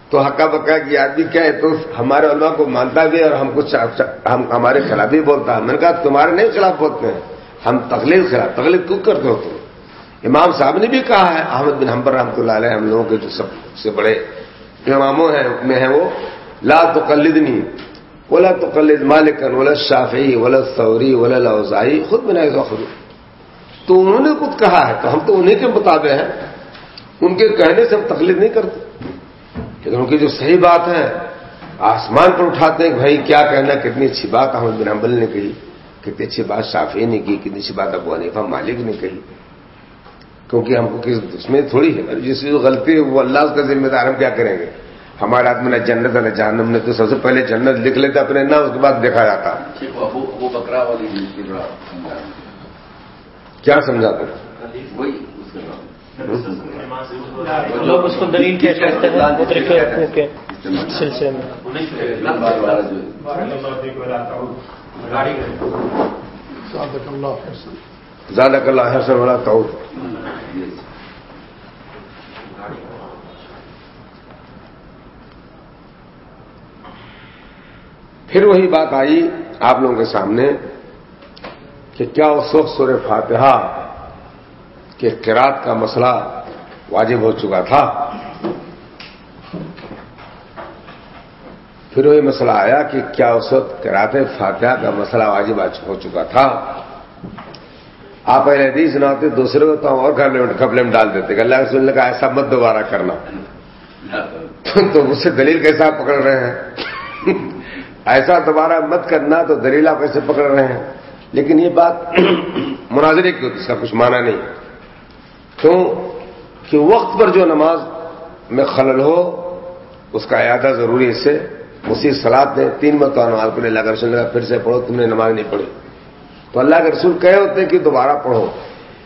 تو حقا بکا کی آدمی کیا ہے؟ تو ہمارے علماء کو مانتا بھی اور ہم کچھ ہم ہمارے خلاف بھی بولتا ہے۔ میں نے کہا، تمہارے نہیں خلاف بولتے ہیں۔ ہم تقلید خلاف تقلید کیوں کرتے ہو تم؟ امام صاحب نے بھی کہا ہے، احمد بن حمبر رحمۃ اللہ علیہ، ہم لوگوں کے جو سب سے بڑے اماموں ہیں، میں ہیں وہ، لا تو قلدنی ولا تو قلد مالکن ولا شافی ولا سوری ولا لوزائی خود بنا خود تو انہوں نے خود کہا ہے۔ تو ہم تو انہیں کے مطابق ہیں۔ ان کے کہنے سے ہم تقلید نہیں کرتے۔ لیکن ان کی جو صحیح بات ہے آسمان پر اٹھاتے ہیں کہ بھائی کیا کہنا کتنی اچھی بات احمد بن حنبل نے کہی کتنی اچھی بات شافی نے کی کتنی اچھی بات ابو حنیفہ مالک نے کہی۔ کیونکہ ہم کو کس اس میں تھوڑی ہے جس کی غلطی ہے وہ اللہ کا ذمہ دار ہم کیا کریں گے؟ ہمارے آدمی نہ جنت ہے نہ جہنم نے تو سب سے پہلے جنت لکھ لیتے اپنے نہ اس کے بعد دیکھا جاتا۔ کیا سمجھا تم لوگ اس کو دلیل کیا کہتے ہیں۔ سلسلے میں۔ زیادہ کل حسن والا تو پھر وہی بات آئی آپ لوگوں کے سامنے کہ کیا اس وقت سور فاتحہ کے قرات کا مسئلہ واجب ہو چکا تھا۔ پھر وہی مسئلہ آیا کہ کیا اس وقت کراط فاتحہ کا مسئلہ واجب ہو چکا تھا۔ آپ پہلے حدیث نہ ہوتے دوسرے کو تو ہم اور گھپلے میں ڈال دیتے کہ اللہ رسول نے کہا، ایسا مت دوبارہ کرنا۔ تو مجھ سے دلیل کیسا پکڑ رہے ہیں؟ ایسا دوبارہ مت کرنا تو دلیل آپ ایسے پکڑ رہے ہیں۔ لیکن یہ بات مناظرے کی ہوتی، اس کا کچھ مانا نہیں۔ کیوں کہ وقت پر جو نماز میں خلل ہو، اس کا اعادہ ضروری اس سے اسی سلاد نے تین مرتبہ نماز پڑھے اللہ کا رسول نے پھر سے پڑھو، تم نے نماز نہیں پڑھی۔ تو اللہ کے رسول کہے ہوتے کہ دوبارہ پڑھو۔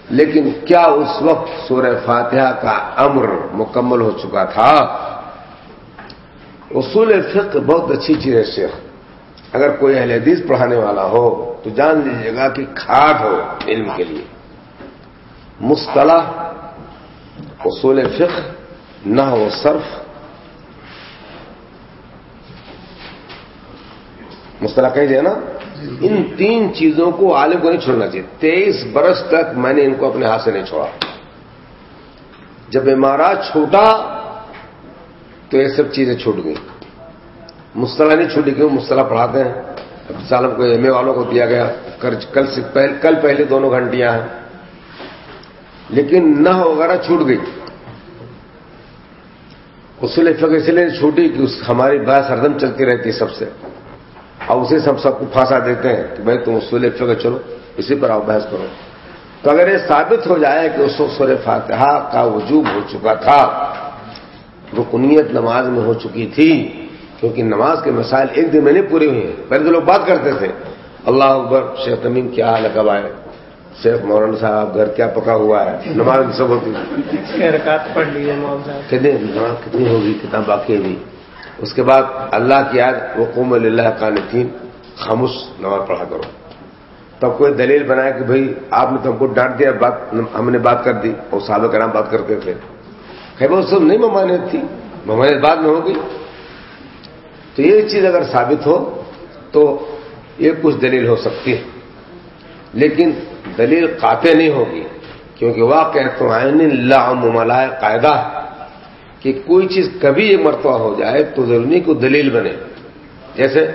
لیکن کیا اس وقت سورہ فاتحہ کا امر مکمل ہو چکا تھا؟ اصول فقہ بہت اچھی چیز ہے شیخ۔ اگر کوئی اہل حدیث پڑھانے والا ہو، تو جان لیجیے گا کہ کھاٹ ہو علم کے لیے۔ مصطلح اصول فقہ نہ ہو صرف. مصطلح کہہ دیا نا؟ ان تین چیزوں کو عالم کو نہیں چھوڑنا چاہیے۔ تیئیس برس تک میں نے ان کو اپنے ہاتھ سے نہیں چھوڑا۔ جب امارات چھوٹا تو یہ سب چیزیں چھوٹ گئی مصطلح نہیں چھوٹی کیوں؟ مصطلح پڑھاتے ہیں۔ اب سالم کو ایم اے والوں کو دیا گیا۔ کل سے پہل, کل پہلے دونوں گھنٹیاں ہیں۔ لیکن نہ وغیرہ چھوٹ گئی۔ اصول فقہ اس لیے چھوٹی کہ اس ہماری بحث ہردم چلتی رہتی سب سے۔ اور اسے سب سب کو پھانسا دیتے ہیں کہ بھائی تم اصول فقہ چلو، اسی پر آپ بحث کرو۔ تو اگر یہ ثابت ہو جائے کہ اس سور فاتحہ کا وجوب ہو چکا تھا رکنیت نماز میں ہو چکی تھی، کیونکہ نماز کے مسائل ایک دن میں نہیں پورے ہوئے ہیں۔ پہلے تو لوگ بات کرتے تھے، اللہ اکبر، شیخ تمیم کیا حال کب آئے؟ شیخ مولانا صاحب گھر کیا پکا ہوا ہے؟ نماز سب ہوتی پڑھ صاحب؟ کتنے نماز کتنی ہوگی؟ کتنا باقی ہوگی۔ اس کے بعد اللہ کی یاد وہ قوم اللہ کا نتین خاموش نماز پڑھا کرو۔ تب کوئی دلیل بنایا کہ بھائی آپ نے تو ہم کو ڈانٹ دیا بات ہم نے بات کر دی اور صحابہ کرام بات کرتے تھے۔ خیر وہ سب نہیں ممانعت تھی۔ ممانعت بعد میں ہوگی۔ تو یہ چیز اگر ثابت ہو تو یہ کچھ دلیل ہو سکتی ہے۔ لیکن دلیل قاطع نہیں ہوگی، کیونکہ وہ کہتے ہیں اللہ مملہ قاعدہ۔ کہ کوئی چیز کبھی یہ مرتبہ ہو جائے تو ضروری کو دلیل بنے۔ جیسے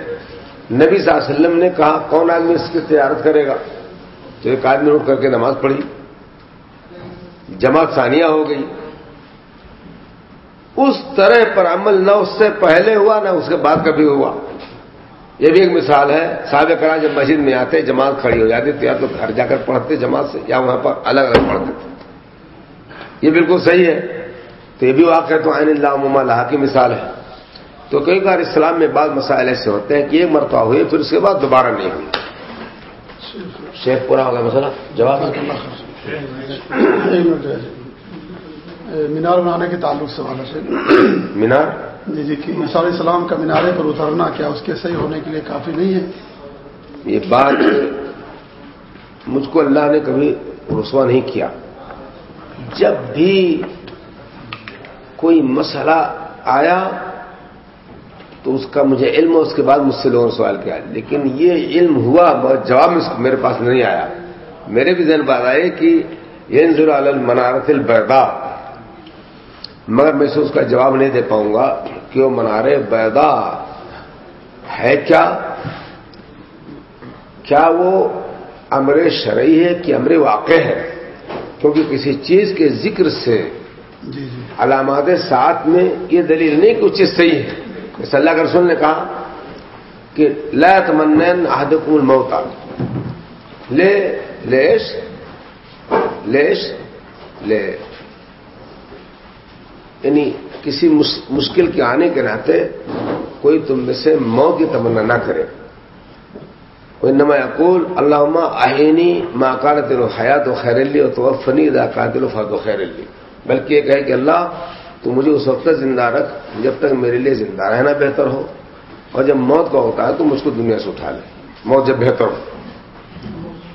نبی صلی اللہ علیہ وسلم نے کہا، کون آدمی اس کی تجارت کرے گا؟ تو ایک آدمی اٹھ کر کے نماز پڑھی۔ جماعت ثانیہ ہو گئی۔ اس طرح پر عمل نہ اس سے پہلے ہوا، نہ اس کے بعد کبھی ہوا۔ یہ بھی ایک مثال ہے صاحب کرا جب مسجد میں آتے جماعت کھڑی ہو جاتی تو یا تو گھر جا کر پڑھتے جماعت سے یا وہاں پر الگ الگ پڑھتے تھے یہ بالکل صحیح ہے۔ تو یہ بھی واقع تو عین اللہ اللہ کی مثال ہے۔ تو کئی بار اسلام میں بعض مسائل ایسے ہوتے ہیں کہ ایک مرتبہ ہوئی پھر اس کے بعد دوبارہ نہیں ہوئی۔ شیخ پورا ہوگا مسئلہ؟ جواب؟ مینار بنانے کے تعلق سے والا سے مینار؟ جی جی مثال السلام کا مینارے پر اترنا کیا اس کے صحیح ہونے کے لیے کافی نہیں ہے؟ یہ بات مجھ کو اللہ نے کبھی رسوا نہیں کیا۔ جب بھی کوئی مسئلہ آیا تو اس کا مجھے علم اس کے بعد مجھ سے لوگوں نے سوال کیا۔ لیکن یہ علم ہوا جواب میرے پاس نہیں آیا۔ میرے بھی ذہن بات آئے کہ یہ المنارت البیدا مگر میں سے اس کا جواب نہیں دے پاؤں گا کہ وہ منار بیدا ہے کیا؟ کیا وہ امر شرعی ہے کہ امر واقع ہے؟ کیونکہ کسی چیز کے ذکر سے جی، جی۔ علامات ساتھ میں یہ دلیل نہیں کچھ چیز صحیح ہے۔ جیسے اللہ کے رسول نے کہا کہ لا تمنین احدکم الموتا لے لیش لیش لے۔ یعنی کسی مشکل کے آنے کے ناطے کوئی تم میں سے موت کی تمنا نہ کرے۔ کوئی نما اقول اللہ آہینی ماں کار دل و حیات و خیر لی اور تو فنی ادا کا دل و فات و خیر لی بلکہ یہ کہے کہ اللہ، تو مجھے اس وقت زندہ رکھ جب تک میرے لیے زندہ رہنا بہتر ہو۔ اور جب موت کا ہوتا ہے تو مجھ کو دنیا سے اٹھا لے۔ موت جب بہتر ہو۔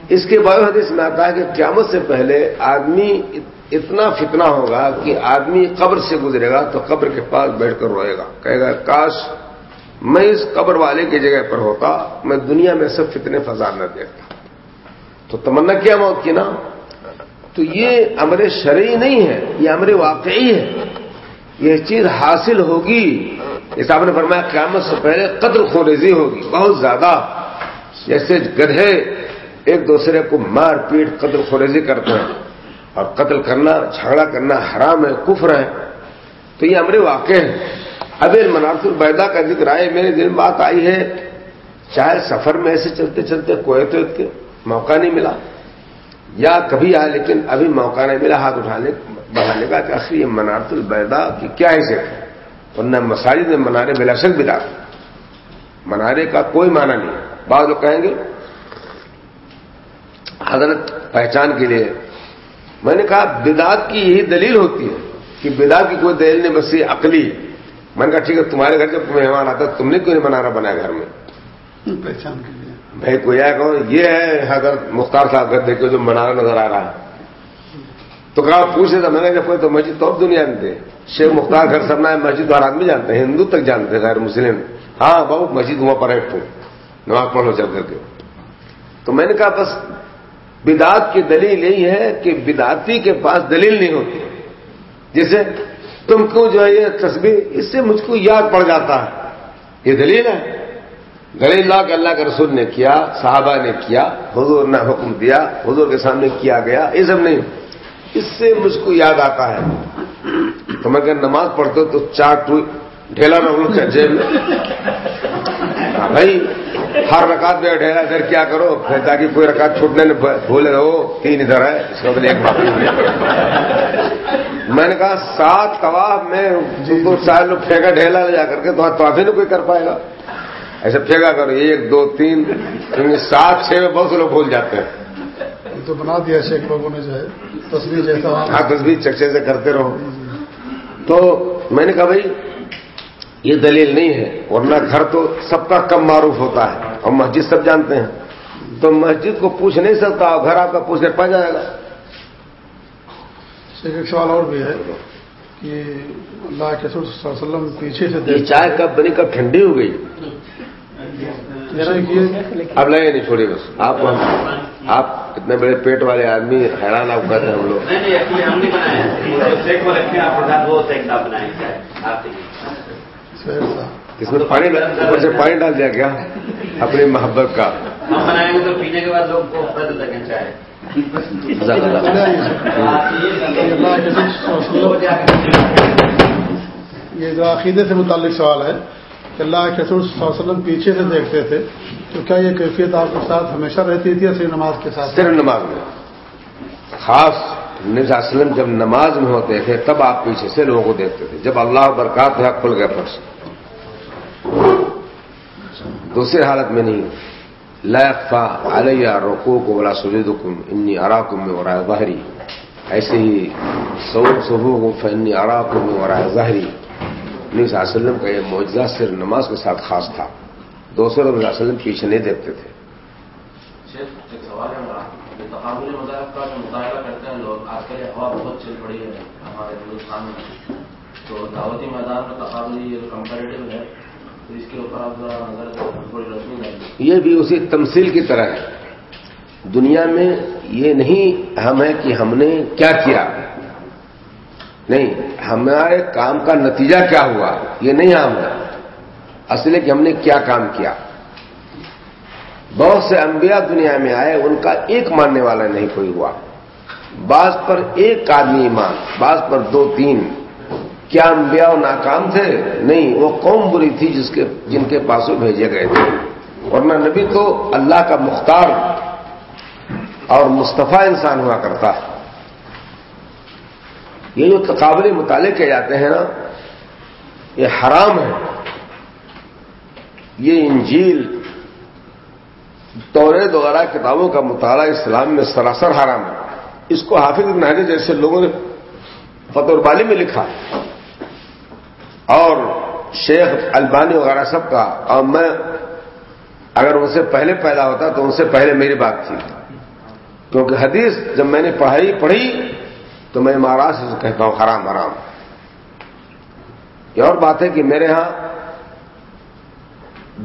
اس کے بعد حدیث میں آتا ہے کہ قیامت سے پہلے آدمی اتنا فتنہ ہوگا کہ آدمی قبر سے گزرے گا تو قبر کے پاس بیٹھ کر روئے گا۔ کہے گا، کاش میں اس قبر والے کی جگہ پر ہوتا، میں دنیا میں سب فتنے فضا نہ دیکھتا تو تمنا کیا موت کی نا؟ تو یہ امر شرعی نہیں ہے، یہ امر واقعی ہے۔ یہ چیز حاصل ہوگی۔ اس آپ نے فرمایا، قیامت سے پہلے قدر خوریزی ہوگی، بہت زیادہ۔ جیسے گدھے ایک دوسرے کو مار پیٹ قدر خوریزی کرتے ہیں۔ اور قتل کرنا، جھگڑا کرنا حرام ہے، کفر ہے۔ تو یہ امر واقع ہے۔ اب منارت البیدا کا ذکر آئے، میرے دل بات آئی ہے۔ چاہے سفر میں ایسے چلتے چلتے کوئے تو موقع نہیں ملا۔ یا کبھی آئے، لیکن ابھی موقع نہیں ملا ہاتھ اٹھانے بڑھانے کا کہ اصلی یہ منارت البیدا کی کیا حیثیت ہے۔ ورنہ مساجد میں منارے، بلا شک بدا۔ منارے کا کوئی معنی نہیں۔ بعض لوگ کہیں گے، حضرت پہچان کے لیے میں نے کہا بدعت کی یہی دلیل ہوتی ہے کہ بدعت کی کوئی دلیل نہیں بس یہ عقلی میں نے کہا ٹھیک ہے تمہارے گھر جب مہمان آتا تم نے کیوں نہیں منارا بنایا گھر میں؟ پہچان کے لیے بھائی کوئی کہو یہ ہے حضرت مختار صاحب گھر دیکھو جو منارا نظر آ رہا ہے۔ تو کہا پوچھے تھا میں نے کوئی تو مسجد تو اب دنیا میں تھے شیخ مختار گھر سرنا ہے مسجد ہر آدمی جانتے ہیں ہندو تک جانتے ہیں غیر مسلم۔ ہاں بہو مسجد وہاں پر ہے نماز پڑھو چل کر کے۔ تو میں نے کہا بس بدعت کی دلیل یہی ہے کہ بدعتی کے پاس دلیل نہیں ہوتی۔ جیسے تم کیوں جو ہے یہ تصویر اس سے مجھ کو یاد پڑ جاتا ہے۔ یہ دلیل ہے۔ دلیل لا کہ اللہ کے رسول نے کیا، صحابہ نے کیا، حضور نے حکم دیا، حضور کے سامنے کیا گیا، یہ سب نہیں۔ اس سے مجھ کو یاد آتا ہے۔ تو میں کہ نماز پڑھتے ہو تو چار ٹو ڈھیلا نہ ہوں جیب میں ہاں بھائی ہر رکعت میں ڈھیلا ادھر کیا کرو پھر تاکہ کوئی رکعت چھوٹنے نہ بھولے رہو تین ادھر ہے اس کا بدلے ایک باقی میں نے کہا سات طواف میں دو سارے لوگ پھینکا ڈھیلا لے جا کر کے تو توافی نہیں کوئی کر پائے گا۔ ایسے پھینکا کرو ایک دو تین کیونکہ سات چھ میں بہت سے لوگ بھول جاتے ہیں۔ تو بنا دیا شیخ لوگوں نے جو ہے تصویر جیسا۔ ہاں تصویر چکچے سے کرتے رہو۔ تو میں نے کہا بھائی یہ دلیل نہیں ہے ورنہ گھر تو سب کا کم معروف ہوتا ہے۔ اور مسجد سب جانتے ہیں۔ تو مسجد کو پوچھ نہیں سکتا اور گھر آپ کا پوچھ کر پا جائے گا۔ ایک سوال اور بھی ہے کہ اللہ کے وسلم پیچھے سے یہ چائے کب بنی کب ٹھنڈی ہو گئی؟ اب لگے نہیں چھوڑے بس۔ آپ آپ اتنے بڑے پیٹ والے آدمی حیران آپ کہتے ہیں ہم لوگ۔ اس میں پانی اوپر سے پانی ڈال دیا کیا؟ اپنی محبت کا۔ ہم بنائیں گے تو پینے کے بعد لوگ کو پتہ لگے چاہے یہ جو عقیدے سے متعلق سوال ہے کہ اللہ کے رسول صلی اللہ علیہ وسلم پیچھے سے دیکھتے تھے تو کیا یہ کیفیت آپ کے ساتھ ہمیشہ رہتی تھی یا صرف نماز کے ساتھ؟ صرف نماز میں۔ خاص نبی وسلم جب نماز میں ہوتے تھے تب آپ پیچھے سے لوگوں کو دیکھتے تھے۔ جب اللہ برکات ہے کھل گئے فرش دوسری حالت میں نہیں۔ لفا علیہ رقو کو بلا سجید حکم انی اراکم میں ورائے ظاہری ایسے ہی سعود صبح کو فنی اراکم میں ورائے ظاہری نبی صلی اللہ علیہ وسلم کا یہ معجزہ صرف نماز کے ساتھ خاص تھا۔ دوسرے نبی صلی اللہ علیہ وسلم پیچھے نہیں دیکھتے تھے۔ تقابل مذاہب کا جو مطالعہ کرتے ہیں لوگ، آج کل ہوا بہت چل پڑی ہے ہمارے ہندوستان میں۔ تو دعوتی میدان میں تقابلی یہ کمپیریٹو ہے، تو اس کے اوپر آپ ذرا نظر تھوڑی روشنی ڈالیں یہ بھی اسی تمثیل کی طرح ہے۔ دنیا میں یہ نہیں ہم ہے کہ ہم نے کیا کیا۔ نہیں، ہمارے کام کا نتیجہ کیا ہوا؟ یہ نہیں ہم ہے اصل ہے کہ ہم نے کیا کام کیا۔ بہت سے انبیاء دنیا میں آئے، ان کا ایک ماننے والا نہیں کوئی ہوا۔ بعض پر ایک آدمی ایمان، بعض پر دو تین۔ کیا انبیاء ناکام تھے؟ نہیں، وہ قوم بری تھی جس کے، جن کے پاسوں بھیجے گئے تھے۔ ورنہ نبی تو اللہ کا مختار اور مصطفیٰ انسان ہوا کرتا۔ ہے یہ جو تقابلی مطالعے کیے جاتے ہیں نا، یہ حرام ہے۔ یہ انجیل تورید وغیرہ کتابوں کا مطالعہ اسلام میں سراسر حرام ہے۔ اس کو حافظ ابن حجر جیسے لوگوں نے فتح البالی میں لکھا۔ اور شیخ البانی وغیرہ سب کا۔ اور میں اگر ان سے پہلے پیدا ہوتا تو ان سے پہلے میری بات تھی۔ کیونکہ حدیث جب میں نے پڑھائی، پڑھی تو میں مہاراج سے کہتا ہوں حرام حرام۔ یہ اور بات ہے کہ میرے ہاں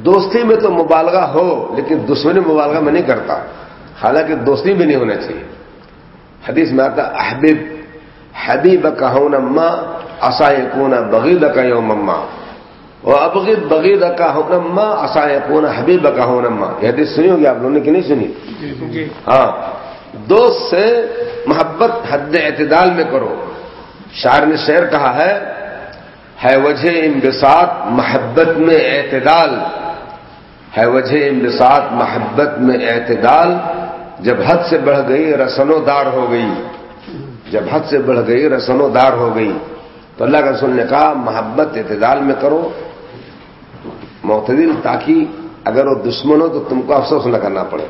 دوستی میں تو مبالغہ ہو لیکن دشمنی مبالغہ میں نہیں کرتا۔ حالانکہ دوستی بھی نہیں ہونا چاہیے۔ حدیث میں آتا حبیب حبیب کا ہوں اما اصائے کون بغید کا یوم اما اور ابغید بغید کا ہوں اما اصائے کون حبیب کا ہوں اما یہ حدیث سنی ہوگی آپ لوگوں نے کہ نہیں سنی؟ ہاں۔ دوست سے محبت حد اعتدال میں کرو۔ شاعر نے شعر کہا ہے ہے وجہ امبساط محبت میں اعتدال۔ ہے وجہ امبساط محبت میں اعتدال جب حد سے بڑھ گئی رسن و دار ہو گئی۔ جب حد سے بڑھ گئی رسن و دار ہو گئی۔ تو اللہ کا رسول نے کہا، محبت اعتدال میں کرو۔ معتدل تاکہ اگر وہ دشمن ہو تو تم کو افسوس نہ کرنا پڑے۔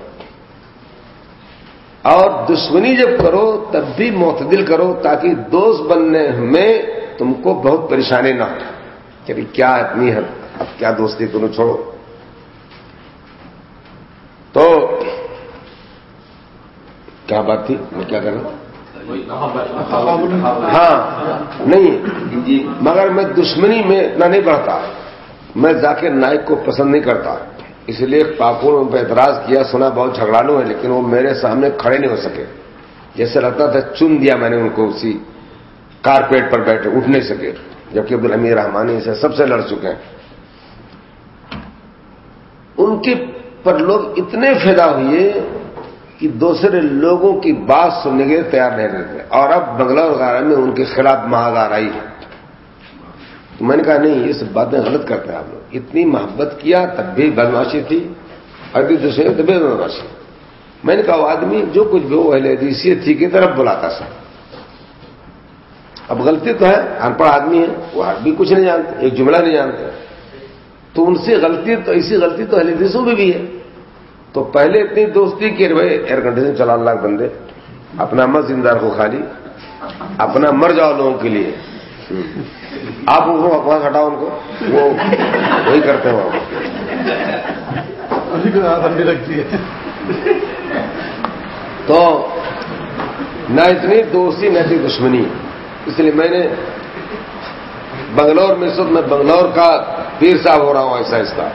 اور دشمنی جب کرو، تب بھی معتدل کرو تاکہ دوست بننے میں تم کو بہت پریشانی نہ ہو۔ کہ کیا اتنی ہے اب کیا دوستی تمہیں چھوڑو۔ تو کیا بات تھی؟ میں کیا کروں ہاں نہیں، مگر میں دشمنی میں اتنا نہیں بڑھتا۔ میں ذاکر نائک کو پسند نہیں کرتا۔ اس لیے پاکوں پہ اعتراض کیا، سنا بہت جھگڑالو ہے، لیکن وہ میرے سامنے کھڑے نہیں ہو سکے۔ جیسے لگتا تھا چن دیا میں نے ان کو، اسی کارپیٹ پر بیٹھے، اٹھ نہیں سکے۔ جبکہ عبد الحمید رحمانی سے سب سے لڑ چکے ہیں۔ ان کے پر لوگ اتنے فیدا ہوئے کہ دوسرے لوگوں کی بات سننے کے تیار نہیں رہتے اور اب بنگلہ وغیرہ میں ان کے خلاف مہاگار آئی ہے۔ تو میں نے کہا نہیں، یہ سب باتیں غلط کرتے ہیں آپ لوگ۔ اتنی محبت کیا، تب بھی بدماشی تھی۔ حدیث سے تو بے سی میں نے کہا وہ آدمی جو کچھ بھی وہ اہل حدیثیت تھی کی طرف بلاتا سا۔ اب غلطی تو ہے ان پڑھ آدمی ہے، وہ بھی کچھ نہیں جانتے، ایک جملہ نہیں جانتے۔ تو ان سے غلطی تو ایسی غلطی تو اہل حدیثوں میں بھی ہے۔ تو پہلے اتنی دوستی کی بھائی ایئر کنڈیشن چلا لاکھ بندے۔ اپنا مت زندار کو خالی۔ اپنا مر جاؤ لوگوں کے لیے۔ آپ وہاں ہٹاؤ ان کو۔ وہ وہی کرتے ہیں وہاں۔ ہے تو نہ اتنی دوستی، نہ اتنی دشمنی۔ اس لیے میں نے بنگلور میں سب میں بنگلور کا پیر صاحب ہو رہا ہوں، ایسا اس کا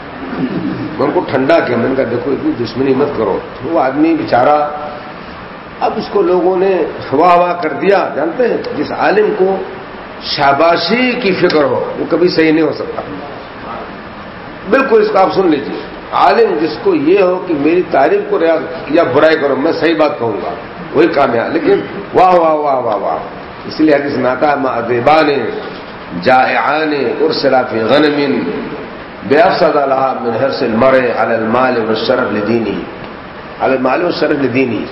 میں ان کو ٹھنڈا کیا، میں نے کہا، دیکھو، اتنی دشمنی مت کرو۔ وہ آدمی بیچارہ، اب اس کو لوگوں نے ہوا ہوا کر دیا، جانتے ہیں؟ جس عالم کو شاباشی کی فکر ہو، وہ کبھی صحیح نہیں ہو سکتا۔ بالکل اس کو آپ سن لیجیے عالم جس کو یہ ہو کہ میری تعریف کو یا برائی کرو، میں صحیح بات کہوں گا۔ وہی کامیاب۔ لیکن واہ واہ واہ واہ واہ۔ اس لیے حدیث ناتا ادیبان جائعان ارسلا فی غنم بے افسد اللہ من حرس المرء علی المال والشرف لدینی. علی المال والشرف لدینی.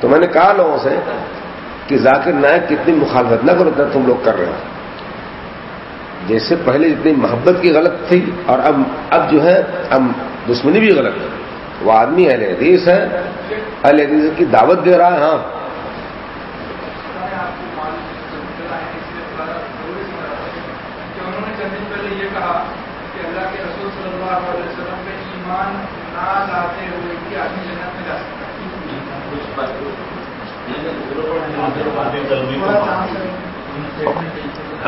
تو میں نے کہا لوگوں سے کہ ذاکر نائک کتنی مخالفت نہ کرو تم لوگ کر رہے ہو. جیسے پہلے جتنی محبت کی غلط تھی اور اب اب جو ہے، اب دشمنی بھی غلط ہے. وہ آدمی اہل حدیث ہے، اہل حدیث کی دعوت دے رہا ہے ہاں۔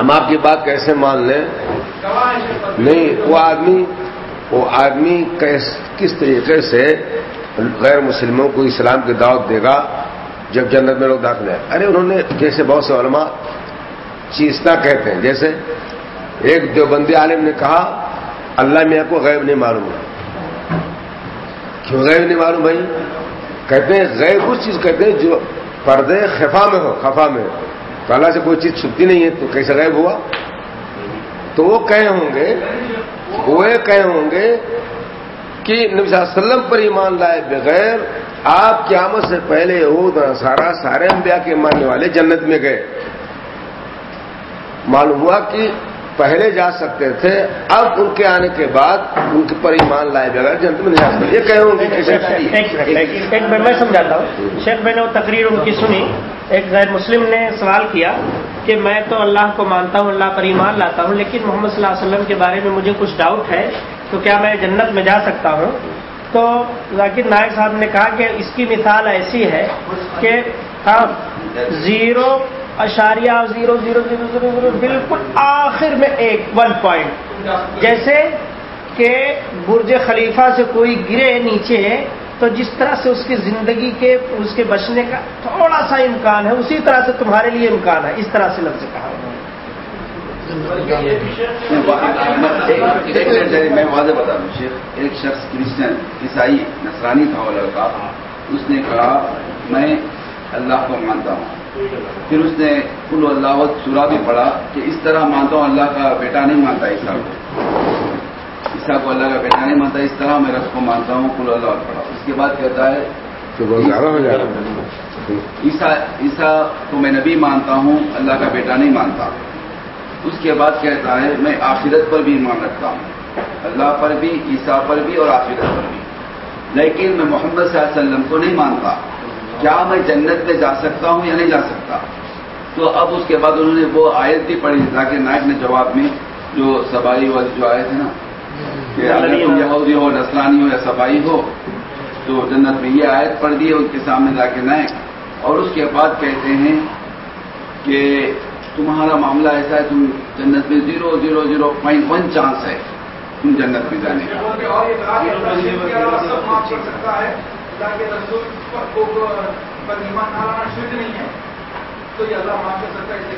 ہم آپ کی بات کیسے مان لیں؟ نہیں وہ آدمی وہ آدمی کس طریقے سے غیر مسلموں کو اسلام کی دعوت دے گا جب جنت میں لوگ داخل ہیں؟ ارے انہوں نے جیسے بہت سے علماء چیزتا کہتے ہیں۔ جیسے ایک دیوبندی عالم نے کہا، اللہ میاں کو غیب نہیں معلوم ہے۔ کیوں غیب نہیں معلوم بھائی؟ کہتے ہیں غیب اس چیز کہتے ہیں جو پردے خفا میں ہو، خفا میں۔ تو اللہ سے کوئی چیز چھپتی نہیں ہے، تو کیسے غائب ہوا؟ تو وہ کہے ہوں گے، وہ کہے ہوں گے کہ نبی صلی اللہ علیہ وسلم پر ایمان لائے بغیر آپ کی آمد سے پہلے یہود سارا سارے انبیاء کے ماننے والے جنت میں گئے۔ معلوم ہوا کہ پہلے جا سکتے تھے، اب ان کے آنے کے بعد ان کے پر ایمان لائے بغیر جنت میں نہیں سکتے۔ یہ کہے ہوں گے ایک میں سمجھاتا ہوں۔ شیخ، میں نے وہ تقریر ان کی سنی۔ ایک غیر مسلم نے سوال کیا کہ میں تو اللہ کو مانتا ہوں، اللہ پر ایمان لاتا ہوں، لیکن محمد صلی اللہ علیہ وسلم کے بارے میں مجھے کچھ ڈاؤٹ ہے، تو کیا میں جنت میں جا سکتا ہوں؟ تو ذاکر نائک صاحب نے کہا کہ اس کی مثال ایسی ہے کہ آپ زیرو اشاریہ zero zero zero zero zero, بالکل آخر میں ایک ون پوائنٹ جیسے کہ برج خلیفہ سے کوئی گرے نیچے تو جس طرح سے اس کی زندگی کے، اس کے بچنے کا تھوڑا سا امکان ہے، اسی طرح سے تمہارے لیے امکان ہے، اس طرح سے لفظ کہا میں واضح بتا دوں شیخ ایک شخص کرسچن، عیسائی نسرانی تھا وہ لڑکا۔ اس نے کہا، میں اللہ کو مانتا ہوں۔ پھر اس نے کل اللہ سورا بھی پڑھا کہ اس طرح مانتا ہوں اللہ کا بیٹا نہیں مانتا عیسا کو عیسا کو اللہ کا بیٹا نہیں مانتا اس طرح میں رب کو مانتا ہوں کل اللہ پڑھا۔ اس کے بعد کہتا ہے عیسا عیسا کو میں نبی مانتا ہوں اللہ کا بیٹا نہیں مانتا۔ اس کے بعد کہتا ہے میں آخرت پر بھی ایمان رکھتا ہوں۔ اللہ پر بھی عیسا پر بھی اور آخرت پر بھی۔ لیکن میں محمد صلی اللہ علیہ وسلم کو نہیں مانتا۔ کیا میں جنت میں جا سکتا ہوں یا نہیں جا سکتا؟ تو اب اس کے بعد انہوں نے وہ آیت بھی پڑھی تاکہ نائک نے جواب میں جو سبائی والی جو آئے تھے نا کہ اگر تم یہودی ہو نسلانی ہو یا سبائی ہو تو جنت میں یہ آیت پڑھ دی ہے ان کے سامنے جا کے نائک اور اس کے بعد کہتے ہیں کہ تمہارا معاملہ ایسا ہے تم جنت میں zero zero zero point one chance ہے تم جنت میں جانے کا۔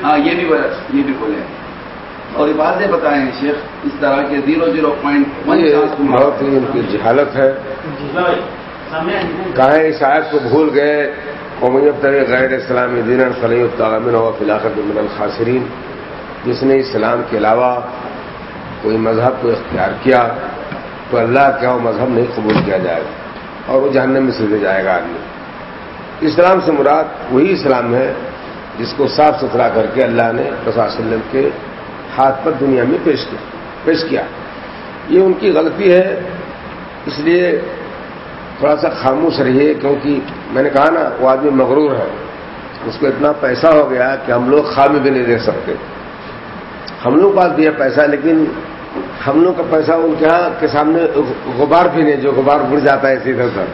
ہاں یہ بھی یہ بھی بولے اور یہ باتیں بتائیں شیخ اس طرح کے زیرو زیرو پوائنٹ بہت ہی ان کی جہالت ہے۔ کہیں اس آیت کو بھول گئے؟ قومیت غیر اسلامی دین فلی الطالمن ہوا فلاخت من الخاصرین جس نے اسلام کے علاوہ کوئی مذہب کو اختیار کیا تو اللہ کا وہ مذہب نہیں قبول کیا جائے۔ گا اور وہ جہنم میں سیدھے جائے گا آدمی۔ اسلام سے مراد وہی اسلام ہے جس کو صاف ستھرا کر کے اللہ نے وسلم کے ہاتھ پر دنیا میں پیش کیا پیش کیا۔ یہ ان کی غلطی ہے، اس لیے تھوڑا سا خاموش رہیے، کیونکہ میں نے کہا نا، وہ آدمی مغرور ہے۔ اس کو اتنا پیسہ ہو گیا کہ ہم لوگ خامی بھی نہیں دے سکتے۔ ہم لوگ پاس بھی ہے پیسہ، لیکن ہم لوگ کا پیسہ ان کے یہاں کے سامنے غبار بھی نہیں، جو غبار اڑ جاتا ہے سیدھے سر۔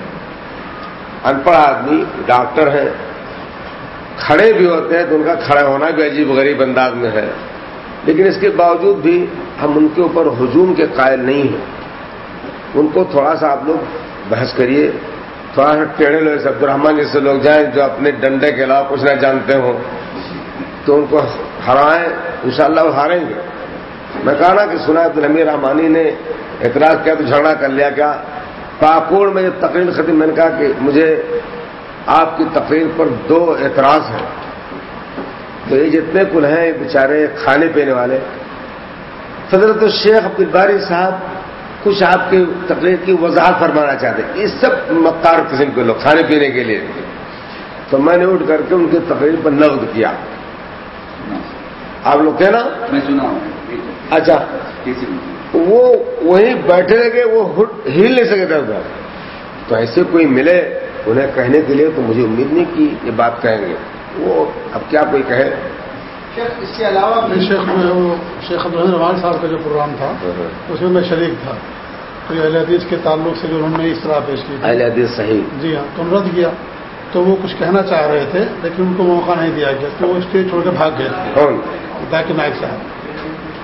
ان پڑھ آدمی، ڈاکٹر ہیں کھڑے بھی ہوتے ہیں تو ان کا کھڑا ہونا بھی عجیب غریب انداز میں ہے۔ لیکن اس کے باوجود بھی ہم ان کے اوپر ہجوم کے قائل نہیں ہیں۔ ان کو تھوڑا سا آپ لوگ بحث کریے۔ تھوڑا سا ٹیڑھے لوگ عبد الرحمان جیسے لوگ جائیں جو اپنے ڈنڈے کے علاوہ کچھ نہ جانتے ہوں۔ تو ان کو ہرائیں، انشاءاللہ وہ ہاریں گے۔ میں کہا نا کہ سنا عبد الحمیر رحمانی نے اعتراض کیا تو جھگڑا کر لیا، کیا؟ پاکوڑ میں جب تقریر ختم، میں نے کہا کہ مجھے آپ کی تقریر پر دو اعتراض ہیں۔ تو یہ جتنے کل ہیں بیچارے کھانے پینے والے۔ حضرت الشیخ عبد الباری صاحب کچھ آپ کی تقریر کی وضاحت فرمانا چاہتے ہیں۔ یہ سب مکار قسم کے لوگ کھانے پینے کے لیے۔ تو میں نے اٹھ کر کے ان کی تقریر پر نقد کیا۔ آپ لوگ کہنا؟ میں سنا اچھا۔ وہ وہیں بیٹھے لگے وہ ہل نہیں سکے تھے ادھر تو ایسے کوئی ملے انہیں کہنے کے لیے تو مجھے امید نہیں کی یہ بات کہیں گے۔ وہ اب کیا کوئی کہے؟ اس کے علاوہ شیخ وہ شیخ عبدالرحمان صاحب کا جو پروگرام تھا اس میں میں شریک تھا۔ تو اہل حدیث کے تعلق سے جو انہوں نے اس طرح پیش کی اہل حدیث صحیح۔ جی ہاں تو رد کیا۔ تو وہ کچھ کہنا چاہ رہے تھے لیکن ان کو موقع نہیں دیا گیا تو وہ اسٹیج چھوڑ کے بھاگ گئے۔ تھے ذاکر نائک صاحب۔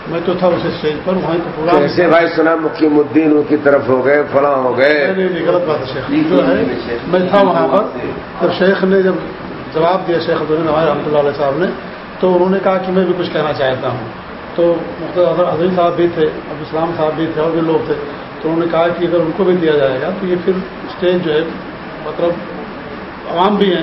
میں تو تھا اس اسٹیج پر وہیں تو پورا ایسے بھائی سنا مقیم الدین ان کی طرف ہو گئے فلاں ہو گئے۔ غلط بات ہے شیخ۔ جو ہے میں تھا وہاں پر۔ جب شیخ نے جب جواب دیا شیخ عبد الرحمان رحمۃ اللہ علیہ صاحب نے تو انہوں نے کہا کہ میں بھی کچھ کہنا چاہتا ہوں۔ تو مختلف عظیم صاحب بھی تھے ابو اسلام صاحب بھی تھے اور بھی لوگ تھے۔ تو انہوں نے کہا کہ اگر ان کو بھی دیا جائے گا تو یہ پھر اسٹیج جو ہے مطلب عوام بھی ہیں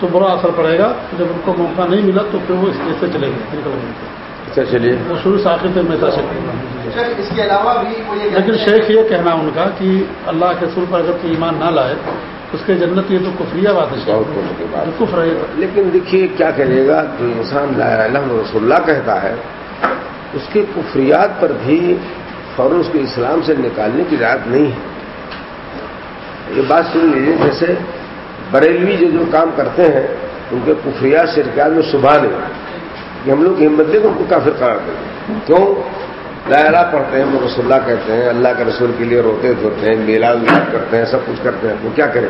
تو برا اثر پڑے گا۔ جب ان کو موقع نہیں ملا تو پھر وہ اسٹیج سے چلے گئے نکل گئے اچھا چلیے۔ وہ شروع سے آخر تک میں تھا شیخ اس کے علاوہ بھی لیکن شیخ یہ کہنا ان کا کہ اللہ کے سر پر اگر کوئی ایمان نہ لائے اس کے جنت یہ تو کفریہ بات ہے۔ کفر ہے۔ لیکن دیکھیے کیا کہے گا جو انسان لا اللہ رسول اللہ کہتا ہے اس کے کفریات پر بھی فوراً اس کو اسلام سے نکالنے کی رعایت نہیں ہے۔ یہ بات سن لیجیے جیسے بریلوی جو جو کام کرتے ہیں ان کے کفریات شرکیات میں صبح نہیں۔ کہ ہم لوگ ہمت دیں ان کو کافر قرار دیں۔ کیوں؟ لا الہ پڑھتے ہیں وہ رسول اللہ کہتے ہیں اللہ کے رسول کے لیے روتے دھوتے ہیں میلاد میلاد کرتے ہیں سب کچھ کرتے ہیں۔ وہ کیا کریں؟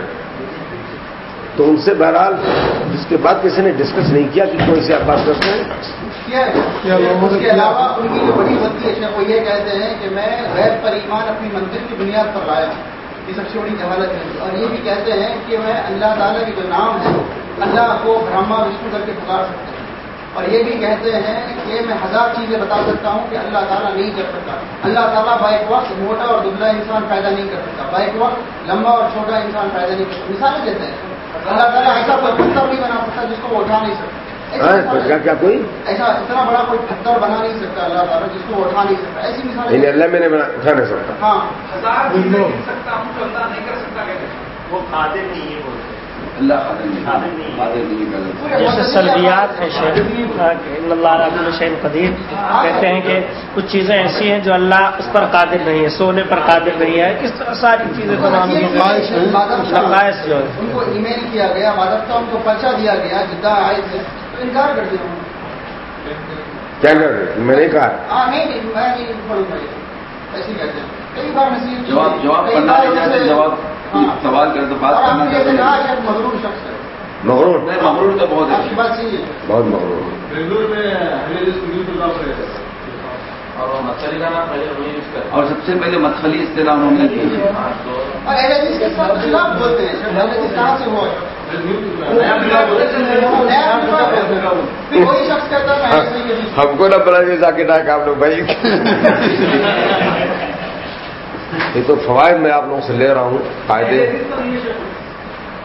تو ان سے بہرحال اس کے بعد کسی نے ڈسکس نہیں کیا کہ کوئی سے آپ بات کرتے ہیں؟ اس کے علاوہ ان کی جو بڑی غلطی ہے وہ یہ کہتے ہیں کہ میں غیر پر ایمان اپنی منزل کی بنیاد پر لایا یہ سب سے بڑی جہالت ہے۔ اور یہ بھی کہتے ہیں کہ میں اللہ تعالیٰ کے جو نام ہے اللہ کو برہما وشنو کر کے پکار سکتا ہوں۔ اور یہ بھی کہتے ہیں کہ میں ہزار چیزیں بتا سکتا ہوں کہ اللہ تعالیٰ نہیں کر سکتا۔ اللہ تعالیٰ بائک وقت موٹا اور دبلا انسان پیدا نہیں کر سکتا۔ بائک وقت لمبا اور چھوٹا انسان پیدا نہیں کر سکتا۔ مثالیں دیتے ہیں۔ اللہ تعالیٰ ایسا کوئی پتھر نہیں بنا سکتا جس کو وہ اٹھا نہیں سکتا۔ ہاں، کیا کیا کوئی؟ ایسا اتنا بڑا کوئی پتھر بنا نہیں سکتا اللہ تعالیٰ جس کو وہ اٹھا نہیں سکتا۔ ایسی یعنی مثال اللہ میں نے بنا- اٹھا نہیں سکتا۔ ہاں۔ وہ قادر نہیں ہے بولتے اللہ قادر نہیں قادر نہیں کر سکتا جیسے سلبیات ہے شیخ ان اللہ رب الشین قدیر کہتے ہیں کہ کچھ چیزیں ایسی ہیں جو اللہ اس پر قادر نہیں ہے سونے پر قادر نہیں ہے۔ اس طرح ساری چیزیں تمام نقائص جو ہے۔ ان کو ای میل کیا گیا مادر ان کو پرچہ دیا گیا جدہ آئے تھے۔ انکار کر دیا۔ کیا کر رہے میں نے کہا ہاں نہیں میں ہی کہتے ہیں۔ کئی بار کی جواب جواب۔ ہاں۔ سوال کر تو بات کرنا چاہتے مغرور شخص ہے؟ مغرور؟ نہیں مغرور تو بہت ہے۔ بات ہے۔ بہت مغرور۔ مچھلی یوز کرتے اور سب سے پہلے متخلی اصطلاح انہوں نے کی ہاں، میں ہم کو نہ پڑا یہ جا کے ڈاک آپ لوگ بھائی۔ یہ تو فوائد میں آپ لوگوں سے لے رہا ہوں فائدے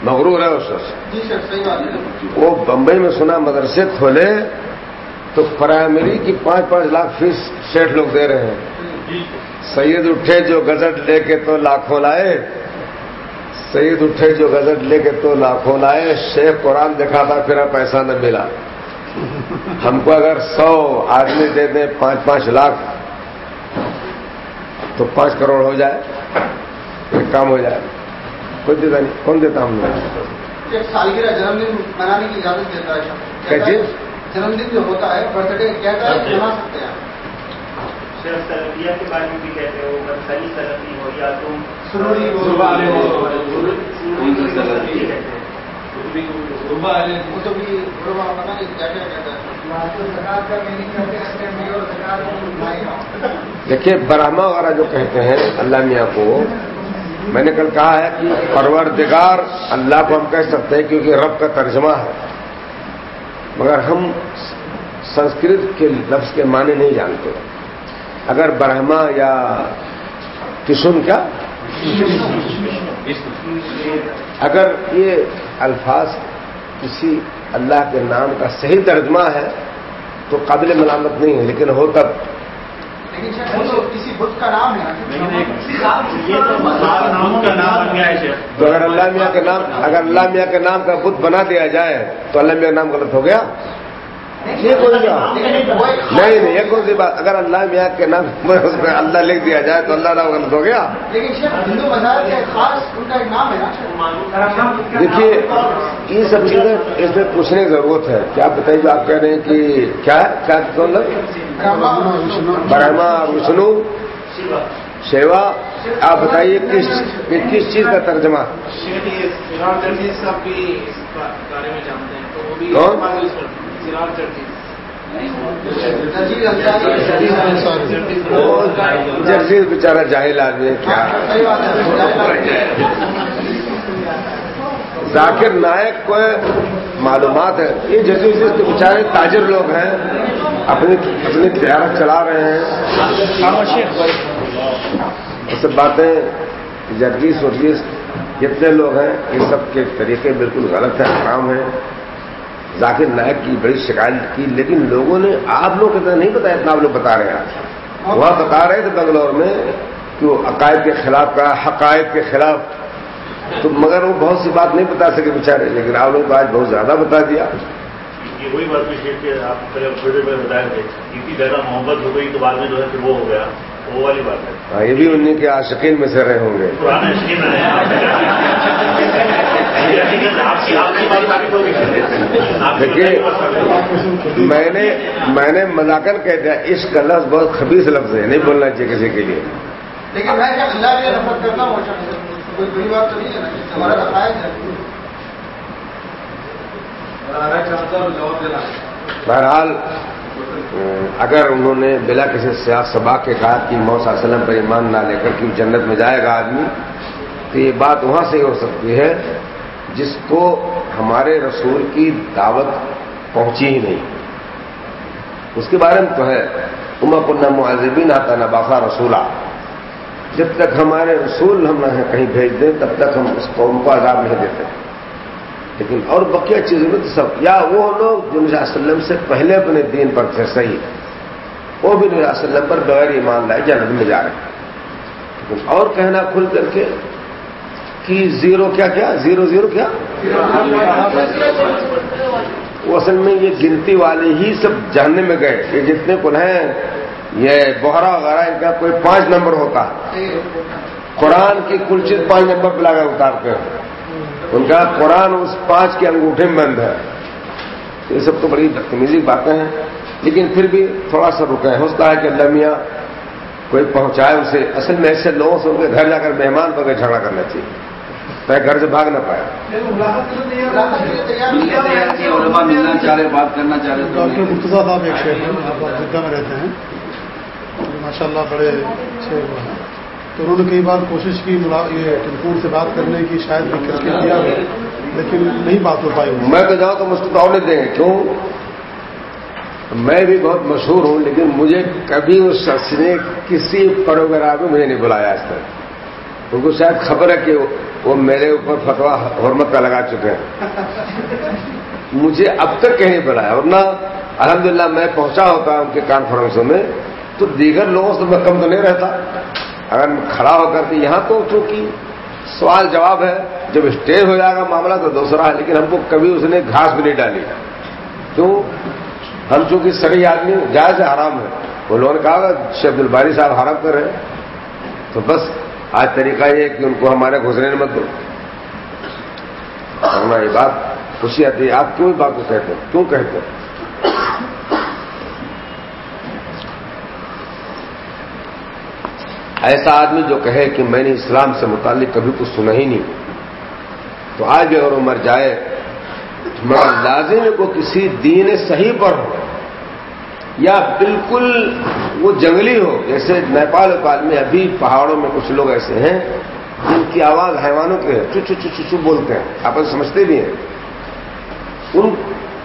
مغرور ہے اس شخص۔ جی وہ بمبئی میں سنا مدرسے کھولے تو پرائمری کی پانچ پانچ لاکھ فیس سیٹ لوگ دے رہے ہیں۔ سید اٹھے جو گزٹ لے کے تو لاکھوں لائے۔ سعید اٹھے جو غزل لے کے تو لاکھوں لائے۔ شیخ قرآن دکھا تھا پھر پیسہ نہ ملا۔ ہم کو اگر سو آدمی دے دیں پانچ پانچ لاکھ۔ تو پانچ کروڑ ہو جائے ایک کام ہو جائے۔ کوئی دیتا نہیں کون دیتا ہم لوگ؟ سالگرہ جنم دن منانے کی اجازت دیتا ہے کیسے جنم دن جو ہوتا ہے برتھ ڈے کہتا ہے منا سکتے ہیں صرف سلبیہ کے بارے میں بھی کہتے ہیں وہ برسری سلبی ہو یا تم سروری ہو وہ تو بھی غربا پتا نہیں کیا کیا کہتا ہے؟ دیکھیے برہما وغیرہ جو کہتے ہیں اللہ میاں کو میں نے کل کہا ہے کہ پروردگار اللہ کو ہم کہہ سکتے ہیں کیونکہ رب کا ترجمہ ہے۔ مگر ہم سنسکرت کے لفظ کے معنی نہیں جانتے۔ اگر برہما یا کشن کیا؟ اگر یہ الفاظ کسی اللہ کے نام کا صحیح ترجمہ ہے تو قابل ملامت نہیں ہے لیکن ہو تب۔ لیکن شاید وہ تو کسی بت کا نام ہے۔ یہ تو نام کا نام بن گیا ہے شیخ۔ تو اگر اللہ میاں کے نام اگر اللہ میاں کے نام کا بت بنا دیا جائے تو اللہ میاں کا نام غلط ہو گیا۔ یہ کون سی بات نہیں نہیں یہ کون سی بات؟ اگر اللہ میاں کے نام میں اس میں اللہ لکھ دیا جائے تو اللہ نام غلط ہو گیا۔ لیکن شیخ ہندو مذہب کے خاص ان کا ایک نام ہے نا۔ دیکھیے یہ سب چیزیں اس میں پوچھنے کی ضرورت ہے۔ کیا بتائیے جو آپ کہہ رہے ہیں کہ کیا ہے؟ کیا برہما وشنو شیوا آپ بتائیے کس کس چیز کا ترجمہ؟ کون؟ نذیر انصاری وہ جرجیز بیچارہ جاہل آدمی ہے، کیا؟ ذاکر نائک کو معلومات ہے یہ جزیز کے بیچارے تاجر لوگ ہیں، اپنی اپنی تجارت چلا رہے ہیں۔ یہ سب باتیں جرگیز ورگیز جتنے لوگ ہیں، یہ سب کے طریقے بالکل غلط ہیں، حرام ہیں۔ ذاکر نائک کی بڑی شکایت کی لیکن لوگوں نے آپ لوگ اتنا نہیں بتایا اتنا آپ لوگ بتا رہے ہیں۔ وہاں بتا رہے تھے بنگلور میں کہ وہ عقائد کے خلاف کا حقائق کے خلاف۔ تو مگر وہ بہت سی بات نہیں بتا سکے بیچارے لیکن آپ لوگ کو آج بہت زیادہ بتا دیا۔ یہ وہی بات بھی کہ آپ پہلے چھوٹے میں بتایا تھے۔ اتنی زیادہ محبت ہو گئی تو بعد میں جو ہے پھر وہ ہو گیا۔ وہ والی بات ہے۔ ہاں، یہ بھی انہیں کے عاشقین میں سے رہے ہوں گے۔ اسکیم دیکھیے میں نے میں نے مذاکر کہہ دیا اس کا لفظ بہت خبیص لفظ ہے نہیں بولنا چاہیے کسی کے لیے۔ لیکن میں کیا اللہ کے نفرت کرتا ہوں شخص سے۔ کوئی بڑی بات تو نہیں ہے نا؟ کہ ہمارا عقائد ہے۔ بہرحال اگر انہوں نے بلا کسی سیاست سبا کے کہا کہ اللہ علیہ وسلم پر ایمان نہ لے کر کہ جنت میں جائے گا آدمی تو یہ بات وہاں سے ہی ہو سکتی ہے۔ جس کو ہمارے رسول کی دعوت پہنچی ہی نہیں۔ اس کے بارے میں تو ہے عمر کنہ معذبین آتا نہ باخا رسولہ جب تک ہمارے رسول ہم نہ کہیں بھیج دیں، تب تک ہم اس قوم کو عذاب نہیں دیتے۔ لیکن اور بقیہ چیزوں میں تو سب۔ یا وہ لوگ جو نبی علیہ وسلم سے پہلے اپنے دین پر تھے، صحیح۔ وہ بھی نبی علیہ وسلم پر بغیر ایمان لائے جنت میں جا رہے ہیں۔ لیکن اور کہنا کھل کر کے کہ زیرو کیا کیا؟ زیرو زیرو کیا؟ وہ اصل میں یہ گنتی والے ہی سب جاننے میں گئے، یہ جتنے کل ہیں، یہ بہرا وغیرہ، ان کا کوئی پانچ نمبر ہوتا۔ قرآن کی کل چیز پانچ نمبر پہ لگا اتار کے۔ ان کا قرآن اس پانچ کے انگوٹھے میں بند ہے۔ یہ سب تو بڑی بدتمیزی باتیں ہیں۔ لیکن پھر بھی تھوڑا سا رکے ہو سکتا ہے کہ اللہ میاں کوئی پہنچائے اسے۔ اصل میں ایسے لوگوں سے ان کے گھر جا کر مہمان پہ جھگڑا کرنا چاہیے۔ تاکہ گھر سے بھاگ نہ پائے ملنا چاہ رہے بات کرنا چاہ رہے ڈاکٹر تو صاحب ایک شیخ ہیں جدہ میں رہتے ہیں ماشاء اللہ بڑے اچھے ہیں تو انہوں نے کئی بار کوشش کی یہ ٹیلیفون سے بات کرنے کی شاید کر کے کیا لیکن نہیں بات ہو پائی میں تو جاؤں تو مجھ کو دیں۔ گے کیوں؟ میں بھی بہت مشہور ہوں، لیکن مجھے کبھی اس شخص نے کسی پروگرام میں مجھے نہیں بلایا آج تک ان کو شاید خبر ہے کہ وہ میرے اوپر فتوا حرمت کا لگا چکے ہیں۔ مجھے اب تک کہیں نہیں بلایا ورنہ الحمدللہ میں پہنچا ہوتا ان کے کانفرنسوں میں، تو دیگر لوگوں سے میں کم تو نہیں رہتا۔ اگر میں کھڑا ہو کر کے یہاں تو چونکہ سوال جواب ہے، جب اسٹے ہو جائے گا معاملہ تو دوسرا ہے، لیکن ہم کو کبھی اس نے گھاس بھی نہیں ڈالی۔ کیوں؟ ہم چونکہ سری آدمی، جائز حرام ہے۔ وہ لوگوں نے کہا، شیخ الباری صاحب حرام کر رہے ہیں۔ تو بس آج طریقہ یہ ہے کہ ان کو ہمارے گزرے مت دو۔ یہ بات خوشی آتی ہے۔ آپ کیوں اس بات کو کہتے ہیں؟ کیوں کہتے ہیں؟ ایسا آدمی جو کہے کہ میں نے اسلام سے متعلق کبھی کچھ سنا ہی نہیں۔ تو آج اگر وہ مر جائے۔ مگر لازم کو کسی دین صحیح پر ہو۔ یا بالکل وہ جنگلی ہو، جیسے نیپال وپال میں ابھی پہاڑوں میں کچھ لوگ ایسے ہیں جن کی آواز حیوانوں کے چو چو چو چو چو بولتے ہیں آپ سمجھتے بھی ہیں۔ ان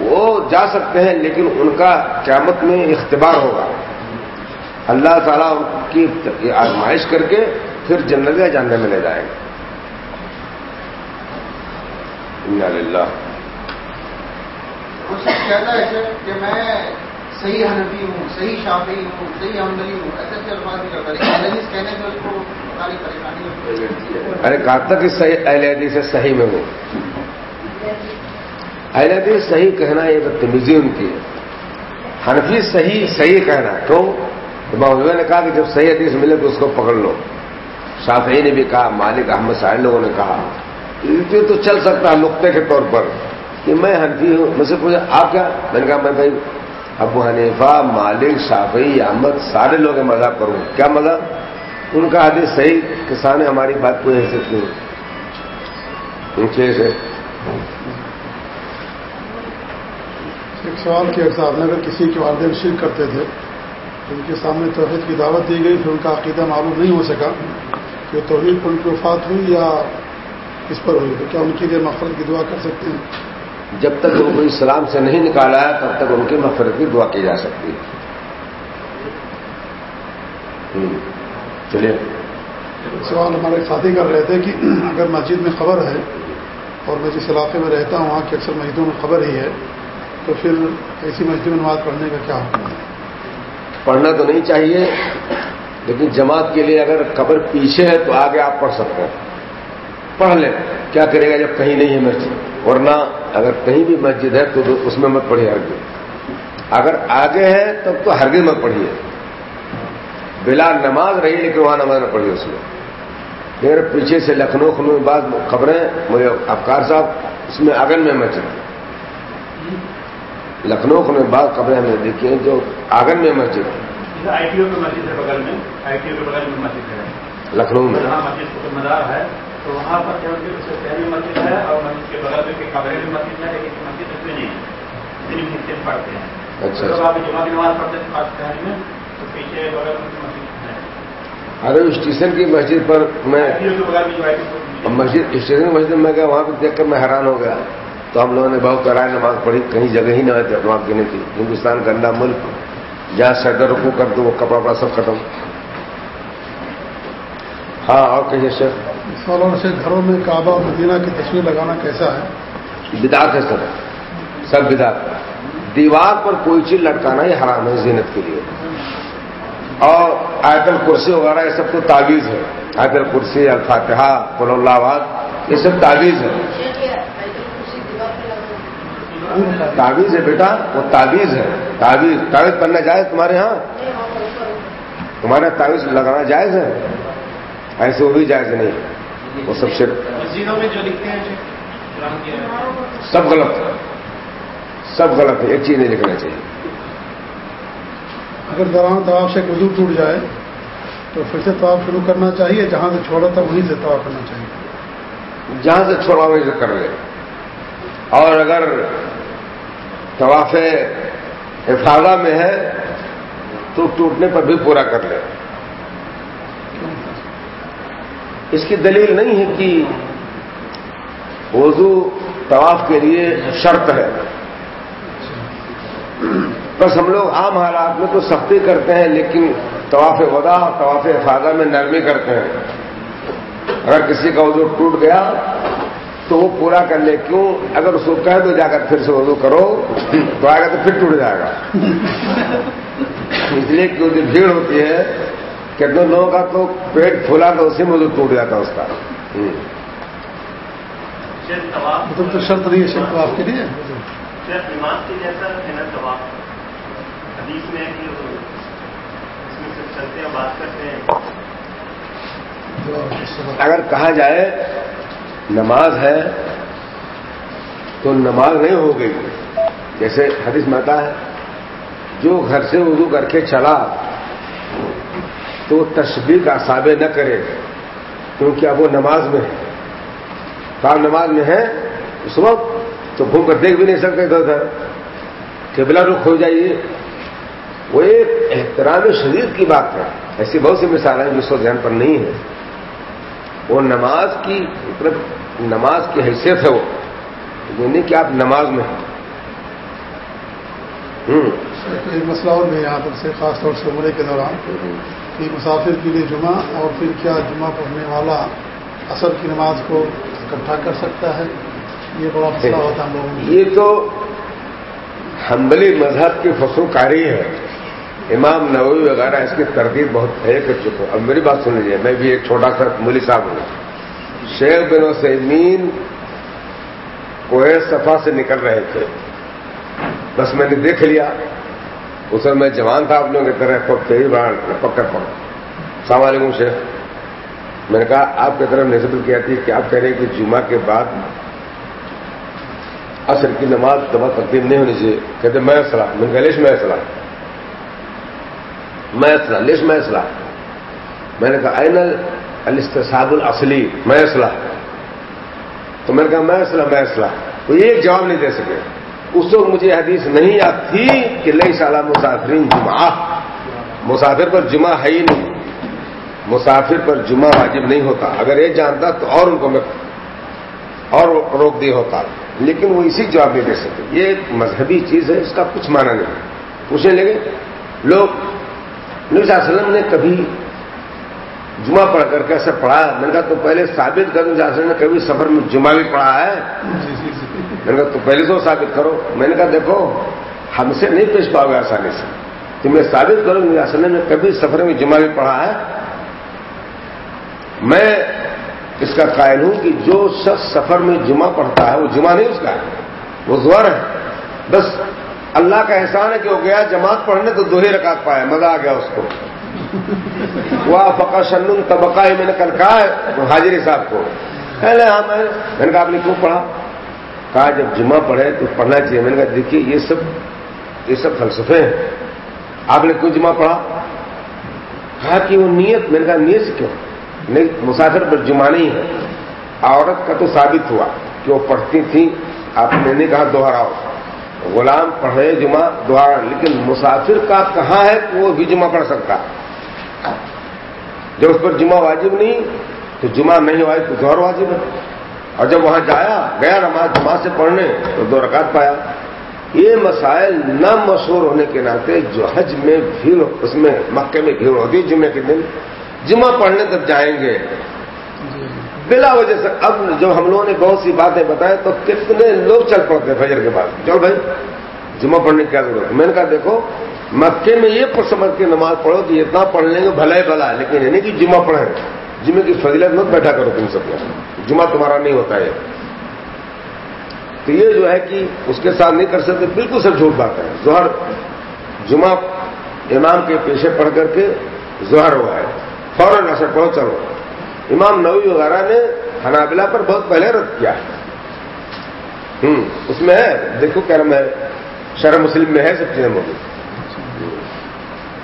وہ جا سکتے ہیں، لیکن ان کا قیامت میں اختبار ہوگا۔ اللہ تعالیٰ کی آزمائش کر کے پھر جنت جاننے میں لے جائے گا۔ کہتا ہے کہ میں صحیح حنفی ہوں، صحیح شافی ہوں، صحیح عملی ہوں، ایسے ایسے الفاظ بھی کرتا ہے کہنے میں اس کو ساری پریشانی ارے کہا تھا کہ اہل حدیث سے صحیح میں ہوں اہل حدیث صحیح کہنا یہ بدتمیزی ان کی ہے۔ حنفی صحیح صحیح کہنا کیوں تو محبوبہ نے کہا کہ جب صحیح حدیث ملے تو اس کو پکڑ لو۔ شافعی نے بھی کہا، مالک احمد صاحب لوگوں نے کہا۔ یہ تو چل سکتا ہے نقطے کے طور پر کہ میں حنفی ہوں مجھ سے پوچھا، آپ کیا؟ میں نے کہا، میں بھائی ابو حنیفہ، مالک شافعی احمد، سارے لوگ مذہب کروں کیا مذہب؟ ان کا حدیث صحیح کسان ہماری بات کوئی حیثیت نہیں سے ایک سوال کیا صاحب نے اگر کسی کے والدین شرک کرتے تھے، ان کے سامنے توحید کی دعوت دی گئی، پھر ان کا عقیدہ معلوم نہیں ہو سکا کہ توحید پر ان کی وفات ہوئی یا کس پر ہوئی، تو کیا ان کے لیے مفرت کی دعا کر سکتے ہیں؟ جب تک ان کو اسلام سے نہیں نکالا ہے تب تک ان کی مفرت کی دعا کی جا سکتی ہے۔ چلیے۔ سوال ہمارے ساتھی کر رہے تھے کہ اگر مسجد میں خبر ہے اور میں جس علاقے میں رہتا ہوں وہاں کی اکثر مسجدوں میں خبر ہی ہے تو پھر ایسی مسجد میں نماز پڑھنے کا کیا حکم ہے؟ پڑھنا تو نہیں چاہیے لیکن جماعت کے لیے اگر قبر پیچھے ہے تو آگے آپ پڑھ سکتے ہیں۔ پڑھ لیں۔ کیا کرے گا جب کہیں نہیں ہے مسجد؟ ورنہ اگر کہیں بھی مسجد ہے تو اس میں مت پڑھیے ہرگز اگر آگے ہے تب تو ہرگز مت پڑھیے۔ بلا نماز رہی لیکن وہاں نماز نہ پڑھیے اس میں۔ میرے پیچھے سے لکھنؤ خنو میں بعض خبریں مجھے افکار صاحب اس میں اگن میں مسجد لکھنؤ میں بعض خبریں ہم نے دیکھی ہیں جو آگن میں مسجد ہے آئی ٹی او کی مسجد ہے بغل میں آئی ٹی او کے بغل میں مسجد ہے۔ لکھنؤ میں۔ مسجد ہے تو وہاں پر پہلی مسجد ہے اور مسجد کے بغل میں خبریں بھی مسجد ہے لیکن مسجد اس میں نہیں ہے۔ صرف پڑھتے ہیں۔ اچھا جب آپ جمعہ کی نماز پڑھتے ہیں خاص شہر میں تو پیچھے بغل میں مسجد ہے۔ ارے اسٹیشن کی مسجد پر میں مسجد اسٹیشن کی مسجد میں گیا وہاں پہ دیکھ کر میں حیران ہو گیا۔ تو ہم لوگوں نے بہت کرائے نماز پڑھی کہیں جگہ ہی نہ ہوتی اپنا دینے کی ہندوستان کا اندر ملک۔ جہاں سردر رکو کر دو وہ کپڑا وپڑا سب ختم۔ ہاں اور کہیے شیخ؟ سوالوں سے گھروں میں کعبہ اور مدینہ کی تصویر لگانا کیسا ہے؟ بدات ہے سر سب بدات دیوار پر کوئی چیز لٹکانا یہ حرام ہے زینت کے لیے۔ اور آیت الکرسی وغیرہ یہ سب تو تعویذ ہے۔ آیت الکرسی، الفاتحہ، قل اللہ آباد یہ سب تعویذ ہے۔ تعویذ ہے بیٹا، وہ تعویذ ہے۔ تعویذ تعویذ پڑھنا جائز تمہارے ہاں؟ تمہارا ہاں تعویذ لگانا جائز ہے؟ ایسے وہ بھی جائز نہیں۔ وہ سب سے سب غلط۔ ہے سب غلط ہے ایک چیز نہیں لکھنا چاہیے۔ اگر دوران طواف سے وضو ٹوٹ جائے تو پھر سے طواف شروع کرنا چاہیے جہاں سے چھوڑا تھا وہیں سے طواف کرنا چاہیے۔ جہاں سے چھوڑا وہیں سے کر لے۔ اور اگر طواف افادہ میں ہے تو ٹوٹنے پر بھی پورا کر لے۔ اس کی دلیل نہیں ہے کہ وضو طواف کے لیے شرط ہے۔ بس ہم لوگ عام حالات میں تو سختی کرتے ہیں، لیکن طواف ودا طواف افادہ میں نرمی کرتے ہیں۔ اگر کسی کا وضو ٹوٹ گیا تو وہ پورا کر لے، کیوں؟ اگر اس کو کہہ دو جا کر پھر سے وضو کرو، تو آئے گا تو پھر ٹوٹ جائے گا۔ اس لیے کیونکہ بھیڑ ہوتی ہے کہ دو لوگوں کا تو پیٹ پھولا تو اسی میں ٹوٹ جاتا اس کا۔ مطلب تو شرط نہیں ہے شرط آپ کے لیے شیخ نماز کے جیسا ہے نا طواف۔ حدیث میں کہ اس میں سے چلتے ہیں بات کرتے ہیں۔ اگر کہا جائے نماز ہے تو نماز نہیں ہو گئی۔ جیسے حدیث میں آتا ہے جو گھر سے وضو کر کے چلا تو تشبیح کا سابے نہ کرے، کیونکہ اب وہ نماز میں ہے۔ کام نماز میں ہے، اس وقت تو گھوم کر دیکھ بھی نہیں سکتے ادھر ادھر۔ کہ بلا رخ ہو جائیے وہ ایک احترام شریر کی بات ہے۔ ایسی بہت سی مثالیں جس کو ذہن پر نہیں ہے وہ نماز کی مطلب نماز کی حیثیت ہے وہ۔ یعنی کہ آپ نماز میں ہیں۔ ایک مسئلہ اور میں یہاں پر سے خاص طور سے عمرے کے دوران۔ کہ مسافر کے لیے جمعہ اور پھر کیا جمعہ پڑھنے والا اثر کی نماز کو اکٹھا کر سکتا ہے؟ یہ بڑا مسئلہ ہوتا ہے ہم لوگوں یہ تو حنبلی مذہب کی فصل کاری ہے امام نووی وغیرہ اس کی تردید بہت ہے کر چکے اب میری بات سن لیجیے میں بھی ایک چھوٹا سا ملی صاحب ہوں۔ شیخ بن وسیمین کوہ صفا سے نکل رہے تھے۔ بس میں نے دیکھ لیا۔ اس وقت میں جوان تھا آپ لوگوں کی طرح تیز بار پکڑ پڑا السلام علیکم شیخ۔ میں نے کہا، آپ کی طرف نسبت کیا تھی کہ آپ کہہ رہے ہیں کہ جمعہ کے بعد اصل کی نماز دبا تقدیم نہیں ہونی چاہیے۔ کہتے میں سلاح میں کہا لیش میں سلاح میں سلاح لیش میں سلاح میں نے کہا، این الاستصاب الاصلی، میں سلاح تو میں نے کہا، میں سلاح میں سلاح وہ ایک جواب نہیں دے سکے۔ اس وقت مجھے حدیث نہیں یاد تھی کہ لئی سالہ مسافرین جمعہ۔ مسافر پر جمعہ ہے ہی نہیں۔ مسافر پر جمعہ واجب نہیں ہوتا۔ اگر یہ جانتا تو اور ان کو میں اور روک دیا ہوتا۔ لیکن وہ اسی جواب نہیں دے سکتے۔ یہ ایک مذہبی چیز ہے، اس کا کچھ معنی نہیں۔ پوچھنے لگے؟ لوگ، نبی صلی اللہ علیہ وسلم نے کبھی جمعہ پڑھ کر کیسے پڑھا۔ میں نے کہا تو پہلے ثابت کر صلی اللہ علیہ وسلم نے کبھی سفر میں جمعہ بھی پڑھا ہے۔ میں نے کہا تو پہلے تو ثابت کرو۔ میں نے کہا دیکھو ہم سے نہیں پیش پاؤ گے آسانی سے۔ تم میں ثابت کرو نبی وسلم نے کبھی سفر میں جمعہ بھی پڑھا ہے۔ میں اس کا قائل ہوں کہ جو شخص سفر میں جمعہ پڑھتا ہے وہ جمعہ نہیں اس کا ہے۔ وہ زور ہے۔ بس اللہ کا احسان ہے کہ وہ گیا جماعت پڑھنے تو دو ہی رکعت پایا مزہ آ گیا اس کو۔ وہ فقا شنن طبقہ میں نے کل کہا ہے؟ حاضری صاحب کو۔ پہلے ہاں میں نے کہا، آپ نے کیوں پڑھا؟ کہا، جب جمعہ پڑھے تو پڑھنا چاہیے۔ میں نے کہا، دیکھیے، یہ سب یہ سب فلسفے ہیں۔ آپ نے کیوں جمعہ پڑھا؟ کہا کہ وہ نیت، میں نے کہا، نیت سے کیوں؟ نہیں، مسافر پر جمعہ نہیں ہے۔ عورت کا تو ثابت ہوا کہ وہ پڑھتی تھی آپ نے نہیں کہا دوہراؤ غلام پڑھے جمعہ، دوہرا۔ لیکن مسافر کا کہاں ہے کہ وہ بھی جمعہ پڑھ سکتا جب اس پر جمعہ واجب نہیں، تو جمعہ نہیں ہوا تو دوہر واجب ہے۔ اور جب وہاں جایا، گیا نماز جماعت سے پڑھنے، تو دو رکعت پایا۔ یہ مسائل نہ مشہور ہونے کے ناطے جو حج میں بھیڑ، اس میں مکے میں بھیڑ ہوتی جمعے کے دن۔ جمعہ پڑھنے تک جائیں گے۔ بلا وجہ سے اب جب ہم لوگوں نے بہت سی باتیں بتائیں، تو کتنے لوگ چل پڑتے فجر کے بعد۔ چل بھائی، جمعہ پڑھنے کی کیا ضرورت میں نے کہا، دیکھو مکے میں یہ پر سمجھ کے نماز پڑھو کہ اتنا پڑھ لیں گے بھلا ہی بھلا، لیکن یعنی کہ جمعہ پڑھیں۔ جمعے کی فضیلت مت بیٹھا کرو تم سب جمعہ تمہارا نہیں ہوتا ہے۔ تو یہ جو ہے کہ اس کے ساتھ نہیں کر سکتے، بالکل سب جھوٹ بات ہے۔ ظہر، جمعہ امام کے پیچھے پڑھ کر کے ظہر ہوا ہے۔ فوراً ایسا پہنچ چلو۔ امام نوی وغیرہ نے حنابلہ پر بہت پہلے رد کیا ہے۔ ہوں اس میں ہے، دیکھو کرم ہے، شرح مسلم میں ہے سب چیزیں موجود۔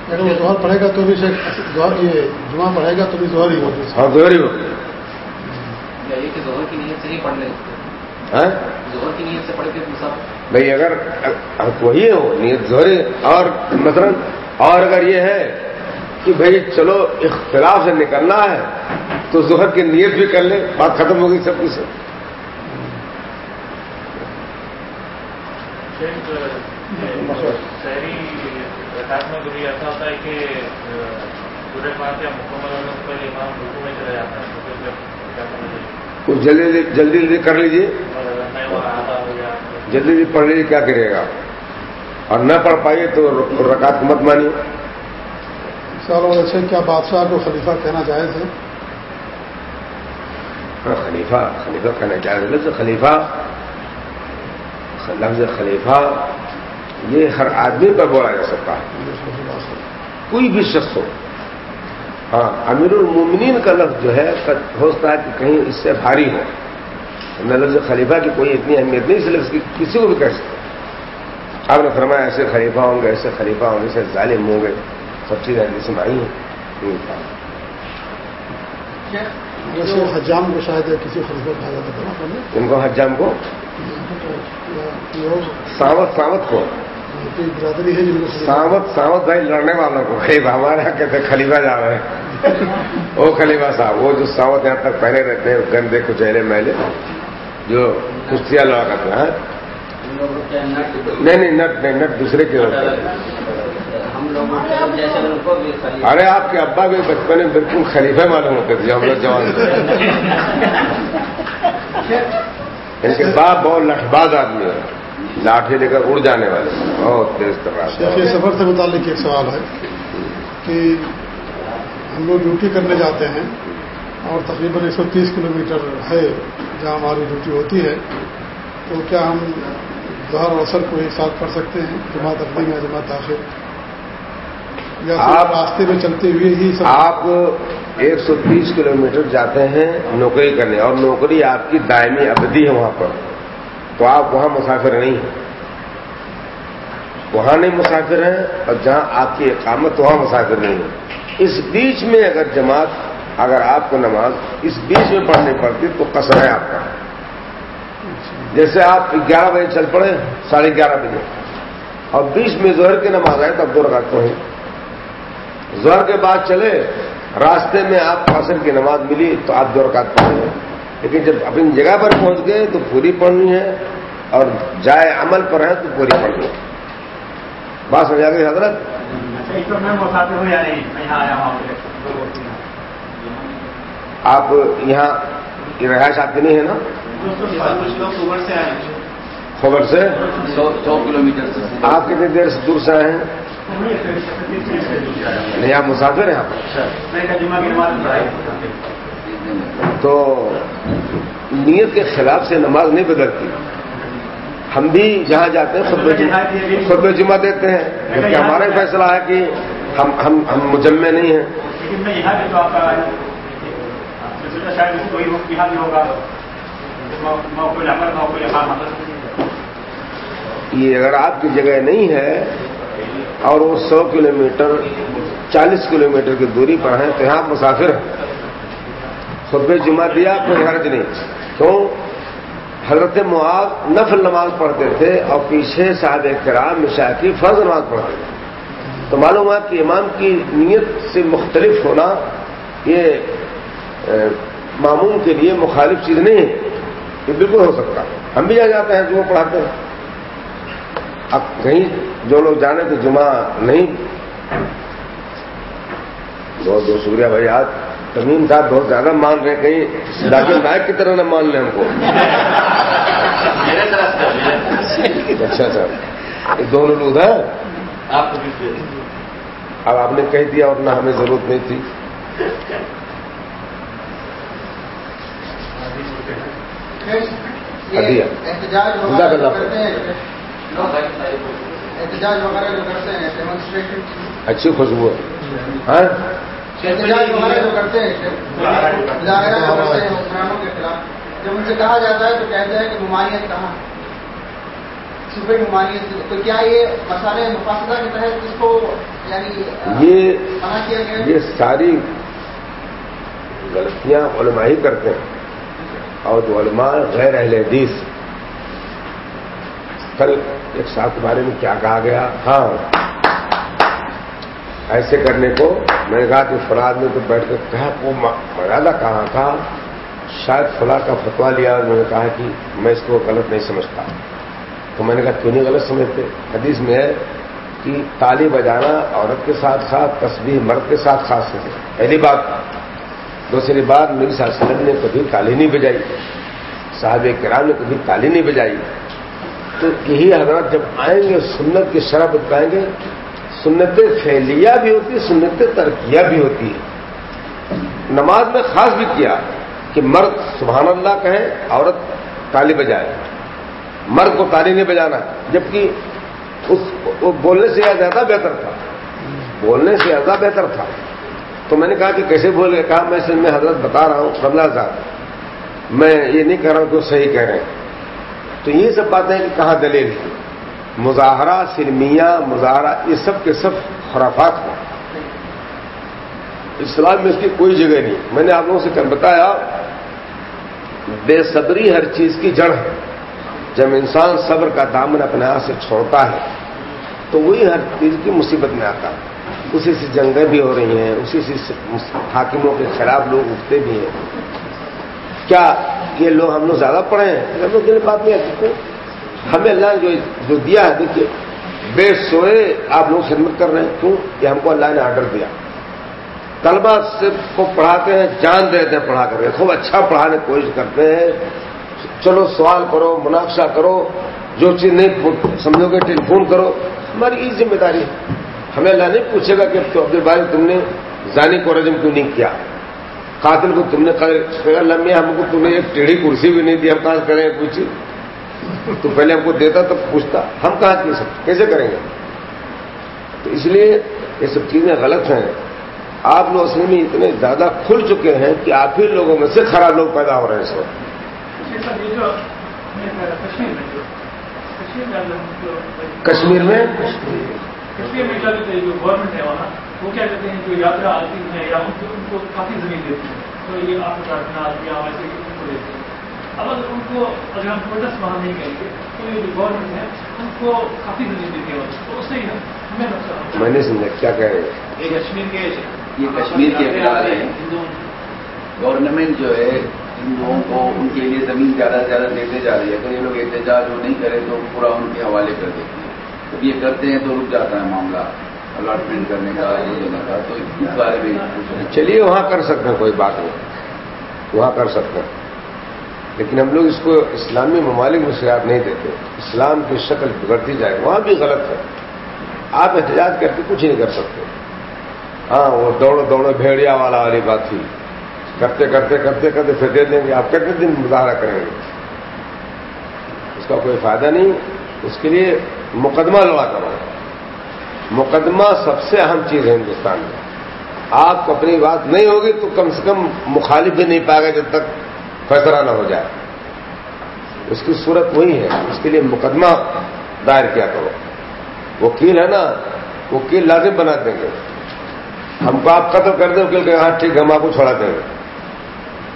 اگر وہ زہر پڑھے گا تو بھی یہ جمعہ پڑھے گا تو بھی زہر ہی ہوگی ہاں زہر ہی ہوگی زہر کی نیت سے نہیں پڑھ لیں۔ ہاں؟ زہر کی نیت سے پڑھ کے بھائی اگر وہی ہو نیت زہری اور مثلا اور اگر یہ ہے کہ بھائی چلو اختلاف سے نکلنا ہے تو زہر کی نیت بھی کر لیں بات ختم ہوگی سب کچھ شہری رکعت میں کبھی ایسا ہوتا ہے کہ پورے پانچ یا مکمل ہونے سے پہلے امام رکو میں چلا جاتا ہے تو جلدی جلدی جلدی کر لیجیے اور جلدی جلدی پڑھ لیجیے کیا کرے گا۔ اور نہ پڑھ پائیے تو رکعت کو مت مانیے۔ سوال وجہ سے کیا بادشاہ کو خلیفہ کہنا جائز ہے؟ ہاں خلیفہ خلیفہ کہنا کیا لفظ خلیفہ لفظ خلیفہ یہ ہر آدمی پر بولا جا سکتا ہے۔ کوئی بھی شخص ہو۔ ہاں امیر المومنین کا لفظ جو ہے ہوتا ہے کہ کہیں اس سے بھاری ہو۔ میں لفظ خلیفہ کی کوئی اتنی اہمیت نہیں اس لفظ کی کسی کو بھی کہہ سکتے۔ آپ نے فرمایا ایسے خلیفہ ہوں گے ایسے خلیفہ ہوں گے ایسے ظالم ہوں گے۔ سب چیزیں جیسے آئی ہیں۔ حجام کو شاید کسی خلیفہ کہا جاتا تھا ان کو حجام کو؟ ساوت ساوت کو۔ برادری ہے ساوت ساوت بھائی لڑنے والوں کو۔ خلیفہ ہمارے یہاں کہتے خلیفہ جا رہے ہیں۔ وہ خلیفہ صاحب، وہ جو ساوت یہاں تک پہنے رہتے ہیں، گندے کچہرے میلے، جو کشتیاں لڑا کرتے ہیں ہاں؟ نہیں نہیں، نٹ نہیں، نٹ دوسرے کی ارے، آپ کے ابا بھی بچپن میں بالکل خلیفہ معلوم ہوتے تھے ہم لوگ جوان ان کے باپ بہت لٹباز آدمی ہے لاٹھی لے کر اڑ جانے والے۔ بہت تیز طرح سفر سے متعلق ایک سوال ہے کہ ہم لوگ ڈیوٹی کرنے جاتے ہیں اور تقریباً ایک سو تیس کلو میٹر ہے جہاں ہماری ڈیوٹی ہوتی ہے تو کیا ہم ظہر اور اثر کو ایک ساتھ پڑھ سکتے ہیں؟ جماعت اقدیم یا جماعت آخر آپ راستے میں چلتے ہوئے ہی آپ ایک سو تیس کلو جاتے ہیں نوکری کرنے اور نوکری آپ کی دائمی ابدی ہے وہاں پر۔ تو آپ وہاں مسافر نہیں ہیں۔ وہاں نہیں مسافر ہیں اور جہاں آپ کی اقامت وہاں مسافر نہیں ہے اس بیچ میں اگر جماعت اگر آپ کو نماز اس بیچ میں پڑھنی پڑتی تو کسر ہے آپ کا۔ جیسے آپ گیارہ بجے چل پڑے، ساڑھے گیارہ بجے۔ اور بیچ میں زہر کی نماز آئے تو دو رکعت پڑھیں۔ زہر کے بعد چلے، راستے میں آپ فصل کی نماز ملی تو آپ دو رکعت پڑھیں۔ لیکن جب اپنی جگہ پر پہنچ گئے تو پوری پڑھنی ہے اور جائے عمل پر ہے تو پوری پڑھنی ہے بات سمجھا گئی حضرت؟ آپ یہاں رہائش آپ کی نہیں ہے نا؟ خبر سے؟ سو کلو میٹر آپ کتنی دیر سے دور سے آئے ہیں؟ نہیں آپ مسافر ہیں آپ؟ تو نیت کے خلاف سے نماز نہیں بدلتی۔ ہم بھی جہاں جاتے ہیں خطبہ جمعہ دیتے ہیں۔ کیونکہ ہمارا فیصلہ ہے کہ ہم ہم ہم مجمع نہیں ہیں۔ یہ اگر آپ کی جگہ نہیں ہے اور وہ سو کلو میٹر چالیس کلو کی دوری پر ہیں تو یہاں مسافر ہیں۔ خطب جمعہ دیا، کوئی حرج نہیں۔ کیوں؟ حضرت معاذ نفل نماز پڑھتے تھے اور پیچھے صاحب کرام مشا کی فرض نماز پڑھتے تھے۔ تو معلوم ہے کہ امام کی نیت سے مختلف ہونا یہ معمول کے لیے مخالف چیز نہیں ہے۔ یہ بالکل ہو سکتا ہم بھی جا جاتے ہیں جو پڑھاتے ہیں۔ اب کہیں جو لوگ جانے تو جمعہ نہیں۔ بہت بہت شکریہ بھائی، آج تمیم صاحب بہت زیادہ مان رہے ہیں کہیں ڈاکٹر نائک کی طرح نہ مان لیں ہم کو۔ اچھا سر یہ دونوں لوگ ہیں۔ اب آپ نے کہہ دیا اور نہ ہمیں ضرورت نہیں تھی۔ کرتے ہیں احتجاج وغیرہ جو کرتے ہیں ڈیمونسٹریشن اچھی خوشبو ہاں؟ احتجاج وغیرہ جو کرتے ہیں مظاہرہ جو کرتے ہیں حکمرانوں کے خلاف۔ جب ان سے کہا جاتا ہے تو کہتے ہیں کہ ممانعت کہاں صوبے ممانعت تو کیا یہ مسالے مفاصلہ کے تحت اس کو یعنی یہ یہ ساری غلطیاں علماء ہی کرتے ہیں۔ اور جو علماء غیر اہل حدیث کل ایک ساتھ کے بارے میں کیا کہا گیا؟ ہاں۔ ایسے کرنے کو میں نے کہا کہ فلاد نے تو بیٹھ کر کہا، وہ مرادہ کہاں تھا؟ شاید فلاں کا فتوا لیا اور میں نے کہا کہ میں اس کو غلط نہیں سمجھتا۔ تو میں نے کہا، کیوں نہیں غلط سمجھتے؟ حدیث میں ہے کہ تالی بجانا عورت کے ساتھ ساتھ تصویر مرد کے ساتھ خاص ہے۔ پہلی بات۔ دوسری بات میری ساسلم نے کبھی تالی نہیں بجائی۔ صاحب کرام نے کبھی تالی نہیں بجائی۔ تو یہی حضرات جب آئیں گے، سنت کی شرح بتائیں گے سنت فیلیا بھی ہوتی ہے سنت ترکیہ بھی ہوتی۔ ہے نماز میں خاص بھی کیا کہ مرد سبحان اللہ کہے، عورت تالی بجائے۔ مرد کو تالی نہیں بجانا، جبکہ اس بولنے سے زیادہ بہتر تھا۔ بولنے سے زیادہ بہتر تھا۔ تو میں نے کہا کہ کیسے بول گئے کہا میں سے میں حضرت بتا رہا ہوں رملہ صاحب میں یہ نہیں کہہ رہا ہوں کہ صحیح کہہ رہے ہیں۔ تو یہ سب باتیں کہ کہاں دلیل ہے مظاہرہ سرمیہ مظاہرہ، یہ سب کے سب خرافات ہیں۔ اسلام میں اس کی کوئی جگہ نہیں۔ میں نے آپ لوگوں سے بتایا، بے صبری ہر چیز کی جڑ ہے۔ جب انسان صبر کا دامن اپنے ہاتھ سے چھوڑتا ہے، تو وہی ہر چیز کی مصیبت میں آتا ہے۔ اسی سے جنگیں بھی ہو رہی ہیں، اسی سے حاکموں کے خلاف لوگ اٹھتے بھی ہیں۔ کیا یہ لوگ ہم لوگ زیادہ پڑھے ہیں؟ ہم لوگ دل بات نہیں آتی۔ ہمیں اللہ نے جو دیا ہے، دیکھیے، بے سوئے آپ لوگ خدمت کر رہے ہیں، کیوں؟ کہ ہم کو اللہ نے آرڈر دیا۔ طلبا سے کو پڑھاتے ہیں، جان دیتے ہیں پڑھا کر۔ خوب اچھا پڑھانے کی کوشش کرتے ہیں۔ چلو، سوال کرو، مناقشہ کرو۔ جو چیز نہیں سمجھو گے ٹیلی فون کرو۔ ہماری یہ ذمہ داری ہے۔ ہمیں اللہ نہیں پوچھے گا کہ عبد الباری، تم نے زانی کو رجم کیوں نہیں کیا؟ قاتل کو تم نے لمبے ہم کو تم نے ایک ٹیڑھی کرسی بھی نہیں دی، ہم کہاں کریں کچھ تو پہلے ہم کو دیتا تب پوچھتا ہم کہاں کی سکتے کیسے کریں گے؟ تو اس لیے یہ سب چیزیں غلط ہیں۔ آپ لوگ اصل میں اتنے زیادہ کھل چکے ہیں کہ آپ ہی لوگوں میں سے خراب لوگ پیدا ہو رہے ہیں اس وقت۔ کشمیر میں کشمیر میں جو گورنمنٹ ہے وہاں وہ کیا کہتے ہیں جو یاترا آتی ہے یا ان کو کافی زمین دیتی ہے تو یہ آپ کو دیتے ہیں۔ اگر ان کو اگر ہم پروٹیسٹ وہاں نہیں کریں گے تو یہ جو گورنمنٹ ہے ان کو کافی زمین دیتی ہے۔ تو اس سے ہی ہمیں نقصان میں نے سمجھا کیا کہہ رہے ہیں۔ یہ کشمیر کے یہ کشمیر کے فلحال ہے گورنمنٹ جو ہے ہندوؤں کو ان کے لیے زمین زیادہ سے زیادہ دیتے جا رہی ہے۔ اگر یہ لوگ احتجاج جو نہیں کرے تو پورا ان کے حوالے کر دیتے ہیں۔ جب یہ کرتے ہیں تو رک جاتا ہے معاملہ۔ الاٹمنٹ کرنے کا یہ دینے کا تو اس بارے میں چلیے وہاں کر سکتے ہیں کوئی بات نہیں۔ وہاں کر سکتے ہیں۔ لیکن ہم لوگ اس کو اسلامی ممالک میں شکایت نہیں دیتے۔ اسلام کی شکل بگڑتی جائے، وہاں بھی غلط ہے۔ آپ احتجاج کر کے کچھ نہیں کر سکتے۔ ہاں وہ دوڑو دوڑو بھیڑیا والا والی بات تھی۔ کرتے کرتے کرتے کرتے پھر دے دیں گے۔ آپ کتنے دن مظاہرہ کریں گے؟ اس کا کوئی فائدہ نہیں۔ اس کے لیے مقدمہ لڑا کرو۔ مقدمہ سب سے اہم چیز ہے ہندوستان میں۔ آپ کو اپنی بات نہیں ہوگی تو کم سے کم مخالف بھی نہیں پائے گا جب تک فیصلہ نہ ہو جائے۔ اس کی صورت وہی ہے، اس کے لیے مقدمہ دائر کیا کرو۔ وکیل ہے نا، وکیل لازم بنا دیں گے۔ ہم کو آپ قتل کر دیں، وکیل کہ ہاں ٹھیک ہم آپ کو چھوڑا دیں گے۔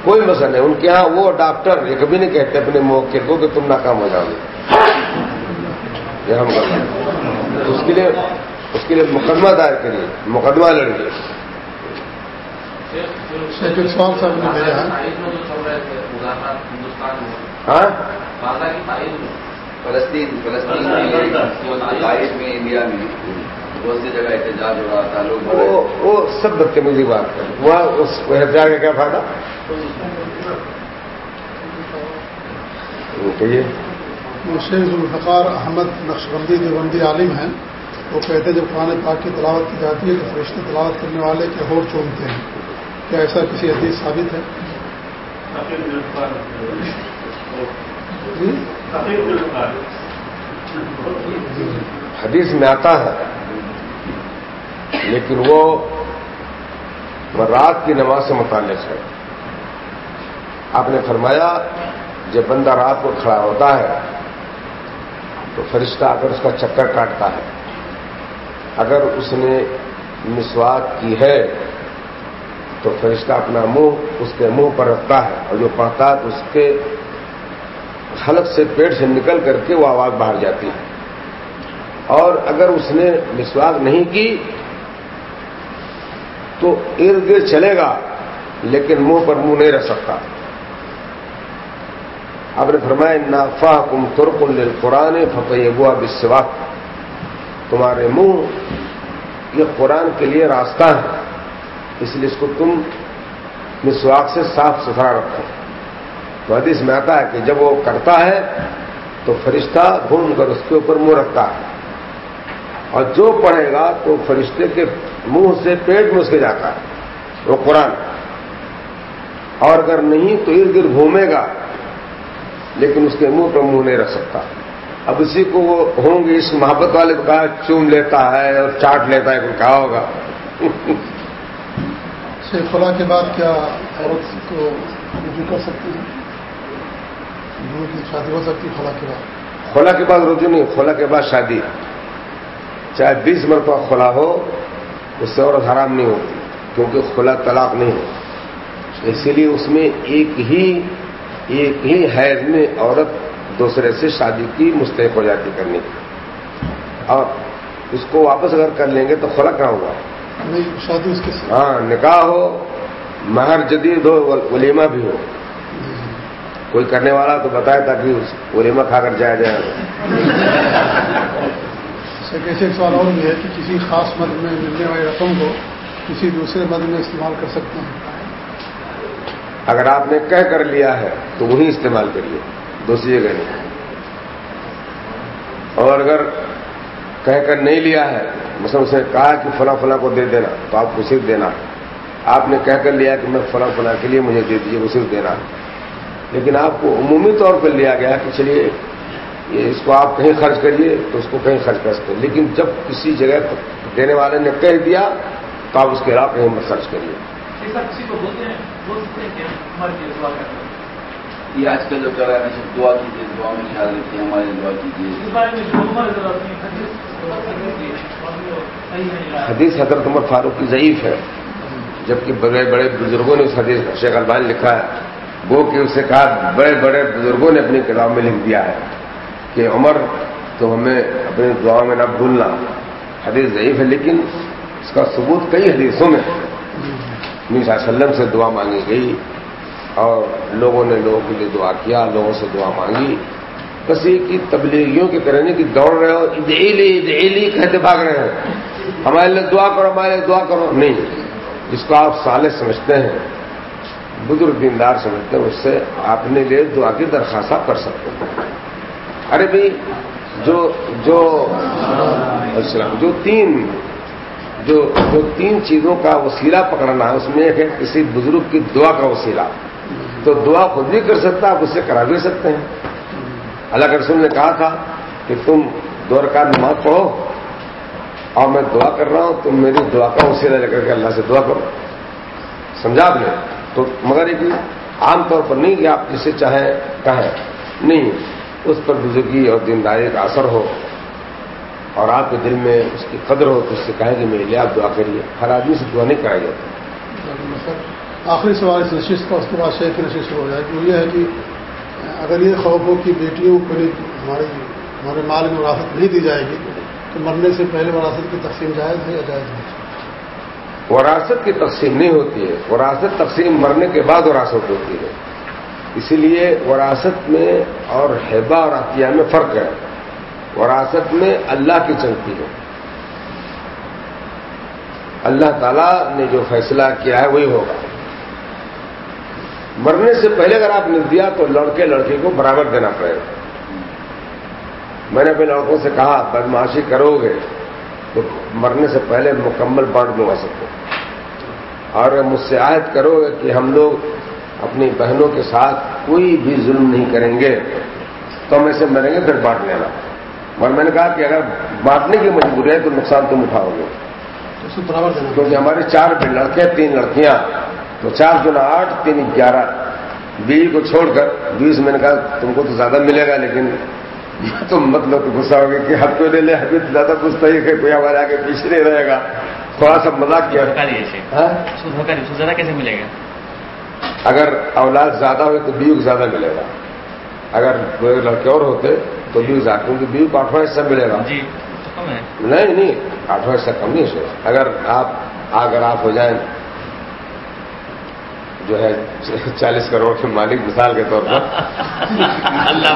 کوئی مسئلہ نہیں، ان کے ہاں وہ ڈاکٹر یہ کبھی نہیں کہتے اپنے موقع کو کہ تم ناکام ہو جاؤ گے۔ یہ ہم کرتے اس کے لیے، اس کے لیے مقدمہ دائر کریے، مقدمہ لڑیے۔ فلسطین فلسطین میں انڈیا میں۔ بہت سی جگہ احتجاج ہو رہا تھا لوگ وہ سب بدتمیزی بات ہے وہ اس احتجاج کا کیا فائدہ؟ کہیے۔ شیخ الفقار احمد نقشبندی دیوبندی عالم ہیں۔ وہ کہتے ہیں جب قرآن پاک کی تلاوت کی جاتی ہے تو فرشتے تلاوت کرنے والے کے ہور چومتے ہیں۔ کیا ایسا کسی حدیث ثابت ہے؟ حدیث میں آتا ہے، لیکن وہ رات کی نماز سے متعلق ہے۔ آپ نے فرمایا، جب بندہ رات کو کھڑا ہوتا ہے، تو فرشتہ اگر اس کا چکر کاٹتا ہے۔ اگر اس نے مسواک کی ہے تو فرشتہ اپنا منہ اس کے منہ پر رکھتا ہے اور جو پڑھتا ہے تو اس کے حلق سے پیٹ سے نکل کر کے وہ آواز باہر جاتی ہے۔ اور اگر اس نے مسواک نہیں کی تو ارد گرد چلے گا، لیکن منہ پر منہ نہیں رکھ سکتا۔ آپ نے فرمایا نافا کم ترک قرآن فتح بوا بسوا تمہارے منہ یہ قرآن کے لیے راستہ ہے۔ اس لیے اس کو تم مسواک سے صاف ستھرا رکھو۔ تو حدیث میں آتا ہے کہ جب وہ کرتا ہے تو فرشتہ گھوم کر اس کے اوپر منہ رکھتا ہے۔ اور جو پڑھے گا تو فرشتے کے منہ سے پیٹ میں اس کے جاتا ہے۔ وہ قرآن۔ اور اگر نہیں تو ارد گرد گھومے گا، لیکن اس کے منہ پر منہ نہیں رکھ سکتا۔ اب اسی کو وہ ہوں گے، اس محبت والے کو کہا، چوم لیتا ہے اور چاٹ لیتا ہے کوئی کہا ہوگا۔ خلا کے بعد کیا عورت کو رجوع کر سکتی ہے؟ کی شادی ہو سکتی خلا کے بعد؟ خلا کے بعد رجوع نہیں، خلا کے بعد شادی چاہے بیس مرتبہ خلا ہو، اس سے عورت حرام نہیں ہوتی، کیونکہ خلا طلاق نہیں ہو اسی لیے اس میں ایک ہی ایک ہی حیض میں عورت دوسرے سے شادی کی مستحق ہو جاتی کرنے کی۔ اور اس کو واپس اگر کر لیں گے تو خلا کہاں ہوگا نہیں شادی اس کے ہاں نکاح ہو مہر جدید ہو ولیمہ بھی ہو۔ کوئی کرنے والا تو بتائے تاکہ اس ولیمہ کھا کر جایا جائے۔ ایک سوال اور یہ ہے کہ کسی خاص مد میں ملنے والی رقم کو کسی دوسرے مد میں استعمال کر سکتے ہیں؟ اگر آپ نے کہہ کر لیا ہے تو وہی استعمال کریے دوسری جگہ نہیں۔ اور اگر کہہ کر نہیں لیا ہے مثلا اس نے کہا کہ فلاں فلاں کو دے دینا، تو آپ کو صرف دینا۔ آپ نے کہہ کر لیا کہ میں فلاں فلاں کے لیے مجھے دے دیجیے وہ صرف دینا۔ لیکن آپ کو عمومی طور پر لیا گیا کہ چلیے، یہ اس کو آپ کہیں خرچ کریے، تو اس کو کہیں خرچ کر سکتے۔ لیکن جب کسی جگہ دینے والے نے کہہ دیا، تو آپ اس کے علاوہ کہیں مت خرچ کریے۔ یہ آج کل جو کر رہا ہے دعا کیجیے دعا میں خیال رکھیے، ہمارے دعا کیجیے حدیث حضرت عمر فاروق کی ضعیف ہے۔ جبکہ بڑے بڑے بزرگوں نے اس حدیث شیخ البان لکھا ہے، وہ کہ اسے کہا، بڑے بڑے بزرگوں نے اپنی کتاب میں لکھ دیا ہے کہ عمر، تو ہمیں اپنی دعا میں نہ بھولنا۔ حدیث ضعیف ہے، لیکن اس کا ثبوت کئی حدیثوں میں صلی اللہ علیہ وسلم سے دعا مانگی گئی۔ اور لوگوں نے لوگوں کے لیے دعا کیا، لوگوں سے دعا مانگی۔ بس یہ کہ تبلیغیوں کے کرنے کی دوڑ رہے ہو ادیلی ادیلی کہتے بھاگ رہے ہیں ہمارے لیے دعا کرو، ہمارے لیے دعا کرو۔ نہیں، جس کو آپ سالے سمجھتے ہیں، بزرگ دیندار سمجھتے ہیں، اس سے آپ نے لیے دعا کی درخواست کر سکتے ہیں۔ ارے بھائی، جو جو، السلام، جو تین، جو جو تین چیزوں کا وسیلہ پکڑنا ہے، اس میں ایک ہے کسی بزرگ کی دعا کا وسیلہ۔ تو دعا خود بھی کر سکتا، آپ اسے کرا بھی سکتے ہیں۔ اللہ کے رسول نے کہا تھا کہ تم دور کا نماز پڑھو اور میں دعا کر رہا ہوں، تم میری دعا کا وسیلہ لے کر کے اللہ سے دعا کرو۔ سمجھا آپ نے؟ تو مگر ایک عام طور پر نہیں کہ آپ جسے چاہیں کہیں۔ نہیں، اس پر بزرگی اور دینداری کا اثر ہو۔ اور آپ کے دل میں اس کی قدر ہو تو اس سے کہیں کہ میرے لیے آپ دعا کریے۔ ہر آدمی سے دعا نہیں کرائی جاتی۔ آخری سوال اس نشست کا، اس کے بعد شیخ کی نشست ہو جائے وہ یہ ہے کہ اگر یہ خوف ہو کہ بیٹیوں کو ہماری، ہمارے مال میں وراثت نہیں دی جائے گی، تو مرنے سے پہلے وراثت کی تقسیم جائز ہے یا جائز نہیں؟ وراثت کی تقسیم نہیں ہوتی ہے۔ وراثت تقسیم مرنے کے بعد وراثت ہوتی ہے۔ اسی لیے وراثت میں اور حیبہ اور عطیہ میں فرق ہے۔ وراثت میں اللہ کی چلتی ہے۔ اللہ تعالی نے جو فیصلہ کیا ہے وہی ہوگا۔ مرنے سے پہلے اگر آپ نے دیا تو لڑکے لڑکے کو برابر دینا پڑے گا۔ میں نے اپنے لڑکوں سے کہا بدماشی کرو گے تو مرنے سے پہلے مکمل بانٹ دوں گا سب کو۔ اور مجھ سے عائد کرو گے کہ ہم لوگ اپنی بہنوں کے ساتھ کوئی بھی ظلم نہیں کریں گے۔ تو ہم ایسے مریں گے پھر بانٹ لینا۔ اور میں نے کہا کہ اگر بانٹنے کی مجبوری ہے تو نقصان تم اٹھاؤ گے۔ کیونکہ ہمارے چار لڑکے تین لڑکیاں۔ تو چار نا آٹھ تین گیارہ۔ بیوی کو چھوڑ کر بیس میں نے کہا تم کو تو زیادہ ملے گا لیکن تم مطلب تو غصہ ہوگا کہ ہر کوئی لے لے ہر زیادہ ہی کہ کوئی ہمارے آگے پیچھے نہیں رہے گا۔ تھوڑا سا مزاق کیا۔ ہاں؟ کیسے ملے گا؟ اگر اولاد زیادہ ہوئے تو بیو زیادہ ملے گا۔ اگر لڑکے اور ہوتے تو بیو زیادہ کیونکہ بیو کو آٹھواں حصہ ملے گا۔ جی نہیں نہیں آٹھواں حصہ کم نہیں ہے اگر آپ اگر آپ ہو جائیں جو ہے چالیس کروڑ کے مالک مثال کے طور پر۔ اللہ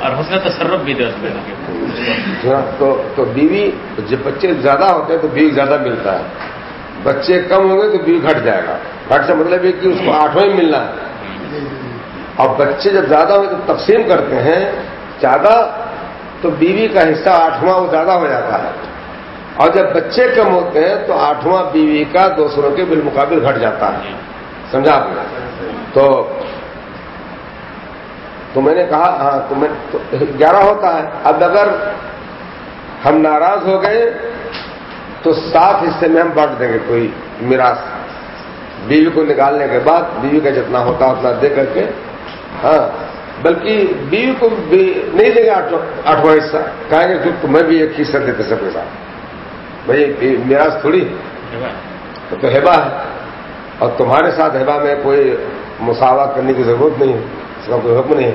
اور حسن تصرف بھی دے تو بیوی جب بچے زیادہ ہوتے ہیں تو بیوی زیادہ ملتا ہے۔ بچے کم ہوں گے تو بیوی گھٹ جائے گا۔ گھٹ سے مطلب یہ کہ اس کو آٹھواں ہی ملنا ہے۔ اور بچے جب زیادہ ہوئے تو تقسیم کرتے ہیں۔ زیادہ تو بیوی کا حصہ آٹھواں وہ زیادہ ہو جاتا ہے۔ اور جب بچے کم ہوتے ہیں تو آٹھواں بیوی کا دوسروں کے بالمقابل گھٹ جاتا ہے۔ سمجھا آپ نے؟ تو تو میں نے کہا ہاں تو میں گیارہ ہوتا ہے۔ اب اگر ہم ناراض ہو گئے تو سات حصے میں ہم بانٹ دیں گے کوئی میراث۔ بیوی کو نکالنے کے بعد بیوی کا جتنا ہوتا اتنا دے کر کے۔ ہاں بلکہ بیوی کو بھی نہیں دیں گے آٹھواں حصہ۔ کہیں گے کہ تمہیں بھی ایک حصہ دیتے سب کے ساتھ۔ بھائی میراث تھوڑی تو ہیبا ہے۔ اور تمہارے ساتھ ہیبا میں کوئی مساوات کرنے کی ضرورت نہیں ہے اس کا کوئی حکم نہیں ہے۔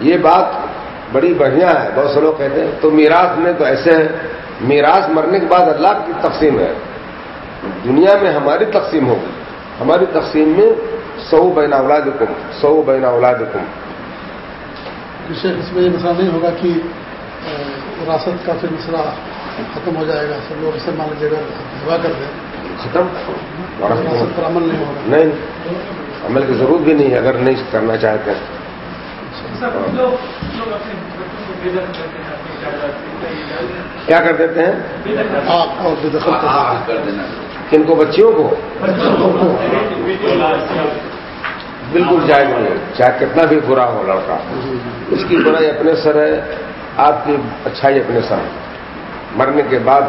یہ بات بڑی بڑھیا ہے بہت سے لوگ کہتے ہیں تو میراث میں تو ایسے ہے میراث مرنے کے بعد اللہ کی تقسیم ہے۔ دنیا میں ہماری تقسیم ہوگی۔ ہماری تقسیم میں سو بین اولاد کم سو بین اولاد کم اس میں یہ مسئلہ نہیں ہوگا کہ وراثت کا پھر مسئلہ ختم ہو جائے گا سب لوگ اسے مان لیجیے گا دعا کر دیں۔ ختم؟ وراثت پر عمل نہیں ہوگا۔ نہیں عمل کی ضرورت بھی نہیں اگر نہیں کرنا چاہتے۔ ہیں کیا کر دیتے ہیں؟ آپ اور بے دخل کر دینا۔ کن کو؟ بچیوں کو؟ بالکل جائز نہیں ہے۔ چاہے کتنا بھی برا ہو لڑکا۔ اس کی برائی اپنے سر ہے۔ آپ کی اچھائی اپنے ہے مرنے کے بعد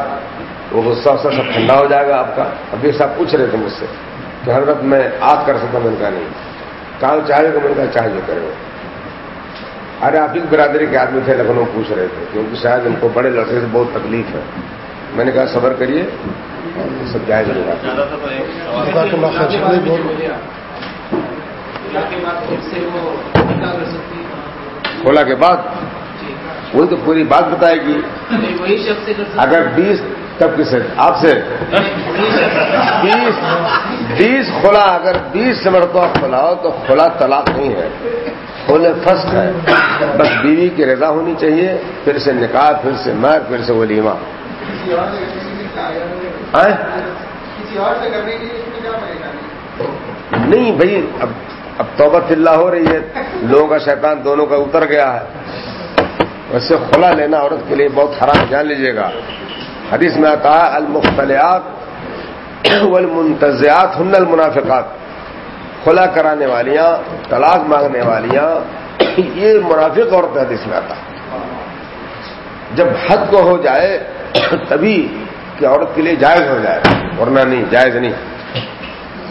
وہ غصہ وصہ سب ٹھنڈا ہو جائے گا آپ کا۔ ابھی صاحب پوچھ رہے تھے مجھ سے۔ کہ حضرت میں آگ کر سکتا میں نے کہا نہیں۔ کہاں چاہے گا؟ میں نے کہا چاہے جو کرے ارے آپ ہی برادری کے آدمی تھے لکھنؤ پوچھ رہے تھے۔ کیونکہ شاید ان کو بڑے لڑکے سے بہت تکلیف ہے۔ میں نے کہا صبر کریے سب جائز ہوگا۔ کھولا کے بعد وہی تو پوری بات بتائے گی۔ اگر بیس تب کس آپ سے۔ بیس بیس کھولا اگر بیس سے مرتبہ کھولاؤ تو کھولا طلاق نہیں ہے۔ کھولے فسٹ ہے۔ بس بیوی کی رضا ہونی چاہیے پھر سے نکاح پھر سے مر پھر سے ولیمہ۔ نہیں بھائی اب اب توبت اللہ ہو رہی ہے۔ لوگوں کا شیطان دونوں کا اتر گیا ہے۔ ویسے کھلا لینا عورت کے لیے بہت حرام جان لیجیے گا۔ حدیث میں آتا ہے المختلیات والمنتزعات ہن المنافقات۔ کھلا کرانے والیاں، طلاق مانگنے والیاں، یہ منافق عورت حدیث میں آتا جب حد کو ہو جائے، تبھی کہ عورت کے لیے جائز ہو جائے، ورنہ نہیں، جائز نہیں۔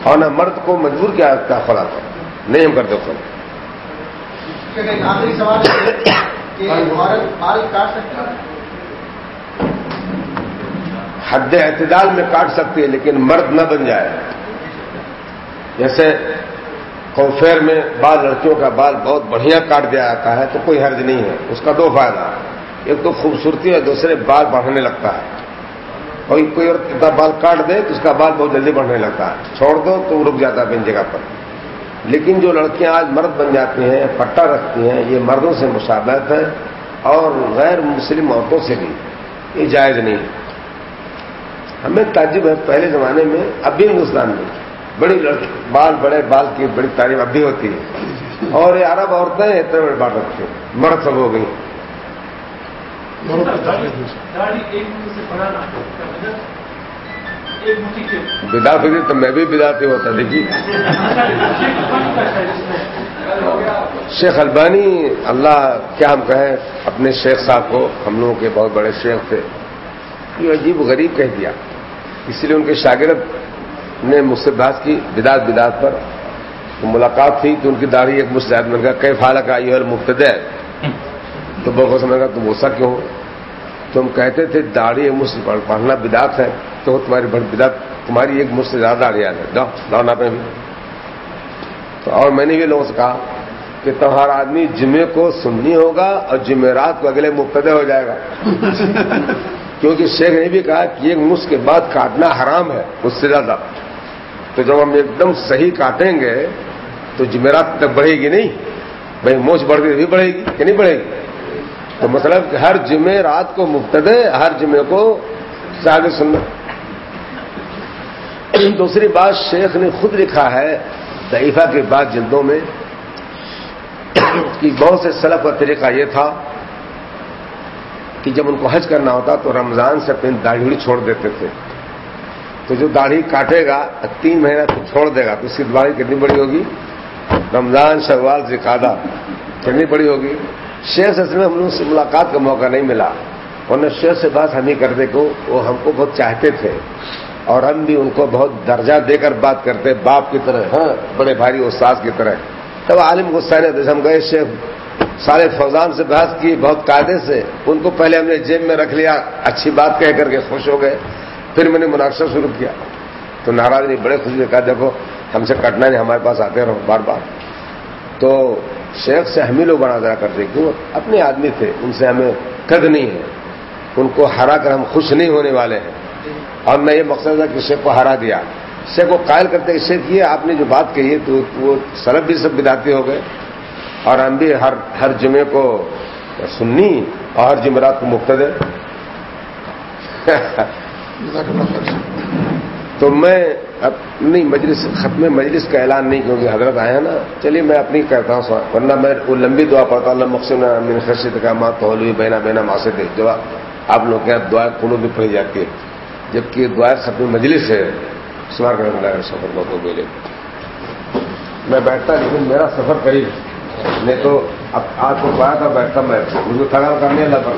اور نہ مرد کو مجبور کیا کھلا کر نہیں ہم کرتے خود کہ عورت بال کاٹ سکتی ہے؟ حد اعتدال میں کاٹ سکتی ہے لیکن مرد نہ بن جائے۔ جیسے کوفیر میں بال لڑکیوں کا بال بہت بڑھیا کاٹ دیا جاتا ہے تو کوئی حرج نہیں ہے، اس کا دو فائدہ۔ ایک تو خوبصورتی ہے دوسرے بال بڑھنے لگتا ہے۔ اور کوئی اور اتنا بال کاٹ دے تو اس کا بال بہت جلدی بڑھنے لگتا ہے۔ چھوڑ دو تو وہ رک جاتا ہے اپنی جگہ پر۔ لیکن جو لڑکیاں آج مرد بن جاتی ہیں پٹا رکھتی ہیں یہ مردوں سے مشابہت ہے اور غیر مسلم عورتوں سے بھی یہ جائز نہیں۔ ہمیں تعجب ہے پہلے زمانے میں اب بھی ہندوستان میں بڑی لڑکی بال بڑے بال کی بڑی تعریف اب بھی ہوتی ہے۔ اور یہ عرب عورتیں اتنے بڑے بال رکھتے ہیں مرد سب ہو گئی۔ بدا فکر تو میں بھی بداتی ہوتا دیکھیے شیخ البانی، اللہ کیا ہم کہیں، اپنے شیخ صاحب کو، ہم لوگوں کے بہت بڑے شیخ تھے۔ یہ عجیب غریب کہہ دیا۔ اسی لیے ان کے شاگرد نے مجھ سے بحث کی بدات بدات پر۔ ملاقات تھی تو ان کی داڑھی ایک مجھ سے میں نے کہا کئی فال کا یہ مفت ہے تو بہت سمجھ گا تم غصہ کیوں ہو؟ تم کہتے تھے داڑھی مجھ سے پڑھنا بدات ہے۔ تو تمہاری بڑی بدات تمہاری ایک مجھ سے زیادہ داڑھی آ جائے جاؤ نا پہ بھی تو اور میں نے بھی لوگوں سے کہا کہ تمہارا آدمی جمعے کو سننی ہوگا اور جمعرات کو اگلے مبتدے ہو جائے گا۔ کیونکہ شیخ نے بھی کہا کہ ایک مس کے بعد کاٹنا حرام ہے اس سے زیادہ۔ تو جب ہم ایک دم صحیح کاٹیں گے تو جمعرات تک بڑھے گی نہیں؟ بھائی موچ بڑھ گئی بھی بڑھے گی کہ نہیں بڑھے گی؟ تو مطلب کہ ہر جمعے رات کو مبتدے ہر جمعے کو شاید سننا دوسری بات شیخ نے خود لکھا ہے دعیفہ کے بعد جلدوں میں کہ بہت سے سلف کا طریقہ یہ تھا کہ جب ان کو حج کرنا ہوتا تو رمضان سے اپنی داڑھی چھوڑ دیتے تھے۔ تو جو داڑھی کاٹے گا، تین مہینہ پھر چھوڑ دے گا، تو اس کی داڑھی کتنی بڑی ہوگی؟ رمضان شروال زکادہ، کتنی بڑی ہوگی؟ شیخ سے ہم لوگ سے ملاقات کا موقع نہیں ملا انہوں نے شیخ سے بات ہم ہی کو وہ ہم کو بہت چاہتے تھے۔ اور ہم بھی ان کو بہت درجہ دے کر بات کرتے، باپ کی طرح ہاں بڑے بھاری استاد کی طرح۔ تب عالم غصہ نے ہم گئے، شیخ سارے فوزان سے بحث کی، بہت قاعدے سے۔ ان کو پہلے ہم نے جیب میں رکھ لیا، اچھی بات کہہ کر کے خوش ہو گئے۔ پھر میں نے مناقشہ شروع کیا۔ تو ناراض نہیں، بڑے خوشی نے کہا، دیکھو، ہم سے کٹنا نہیں، ہمارے پاس آتے رہو، بار بار۔ تو شیخ سے ہم ہی لوگ بنا دیا کرتے کیوں اپنے آدمی تھے، ان سے ہمیں قد نہیں ہے۔ ان کو ہرا کر ہم خوش نہیں ہونے والے ہیں۔ اور نہ یہ مقصد تھا کہ شیخ کو ہرا دیا۔ شیخ کو قائل کرتے شیخ یہ آپ نے جو بات کہی ہے تو وہ سرب بھی سب بداتی ہو گئے۔ اور ہم بھی ہر ہر جمعے کو سننی اور ہر جمعرات کو مقتد تو میں اپنی مجلس، ختم مجلس کا اعلان نہیں کیونکہ حضرت آیا نا۔ چلیے میں اپنی کہتا ہوں ورنہ میں وہ لمبی دعا پڑھتا ہوں مقصد خرشت کا ماں تو بہنا بہنا ماں سے دیکھ جو آپ لوگ کے دعا کنو بھی پڑھی جاتی ہے۔ جبکہ دعا ختم مجلس ہے سوار کر سفر کو ملے میں بیٹھتا لیکن میرا سفر قریب نہیں تو اب آج کو پایا تھا بیٹھتا میں۔ مجھے تھکان کرنے لگا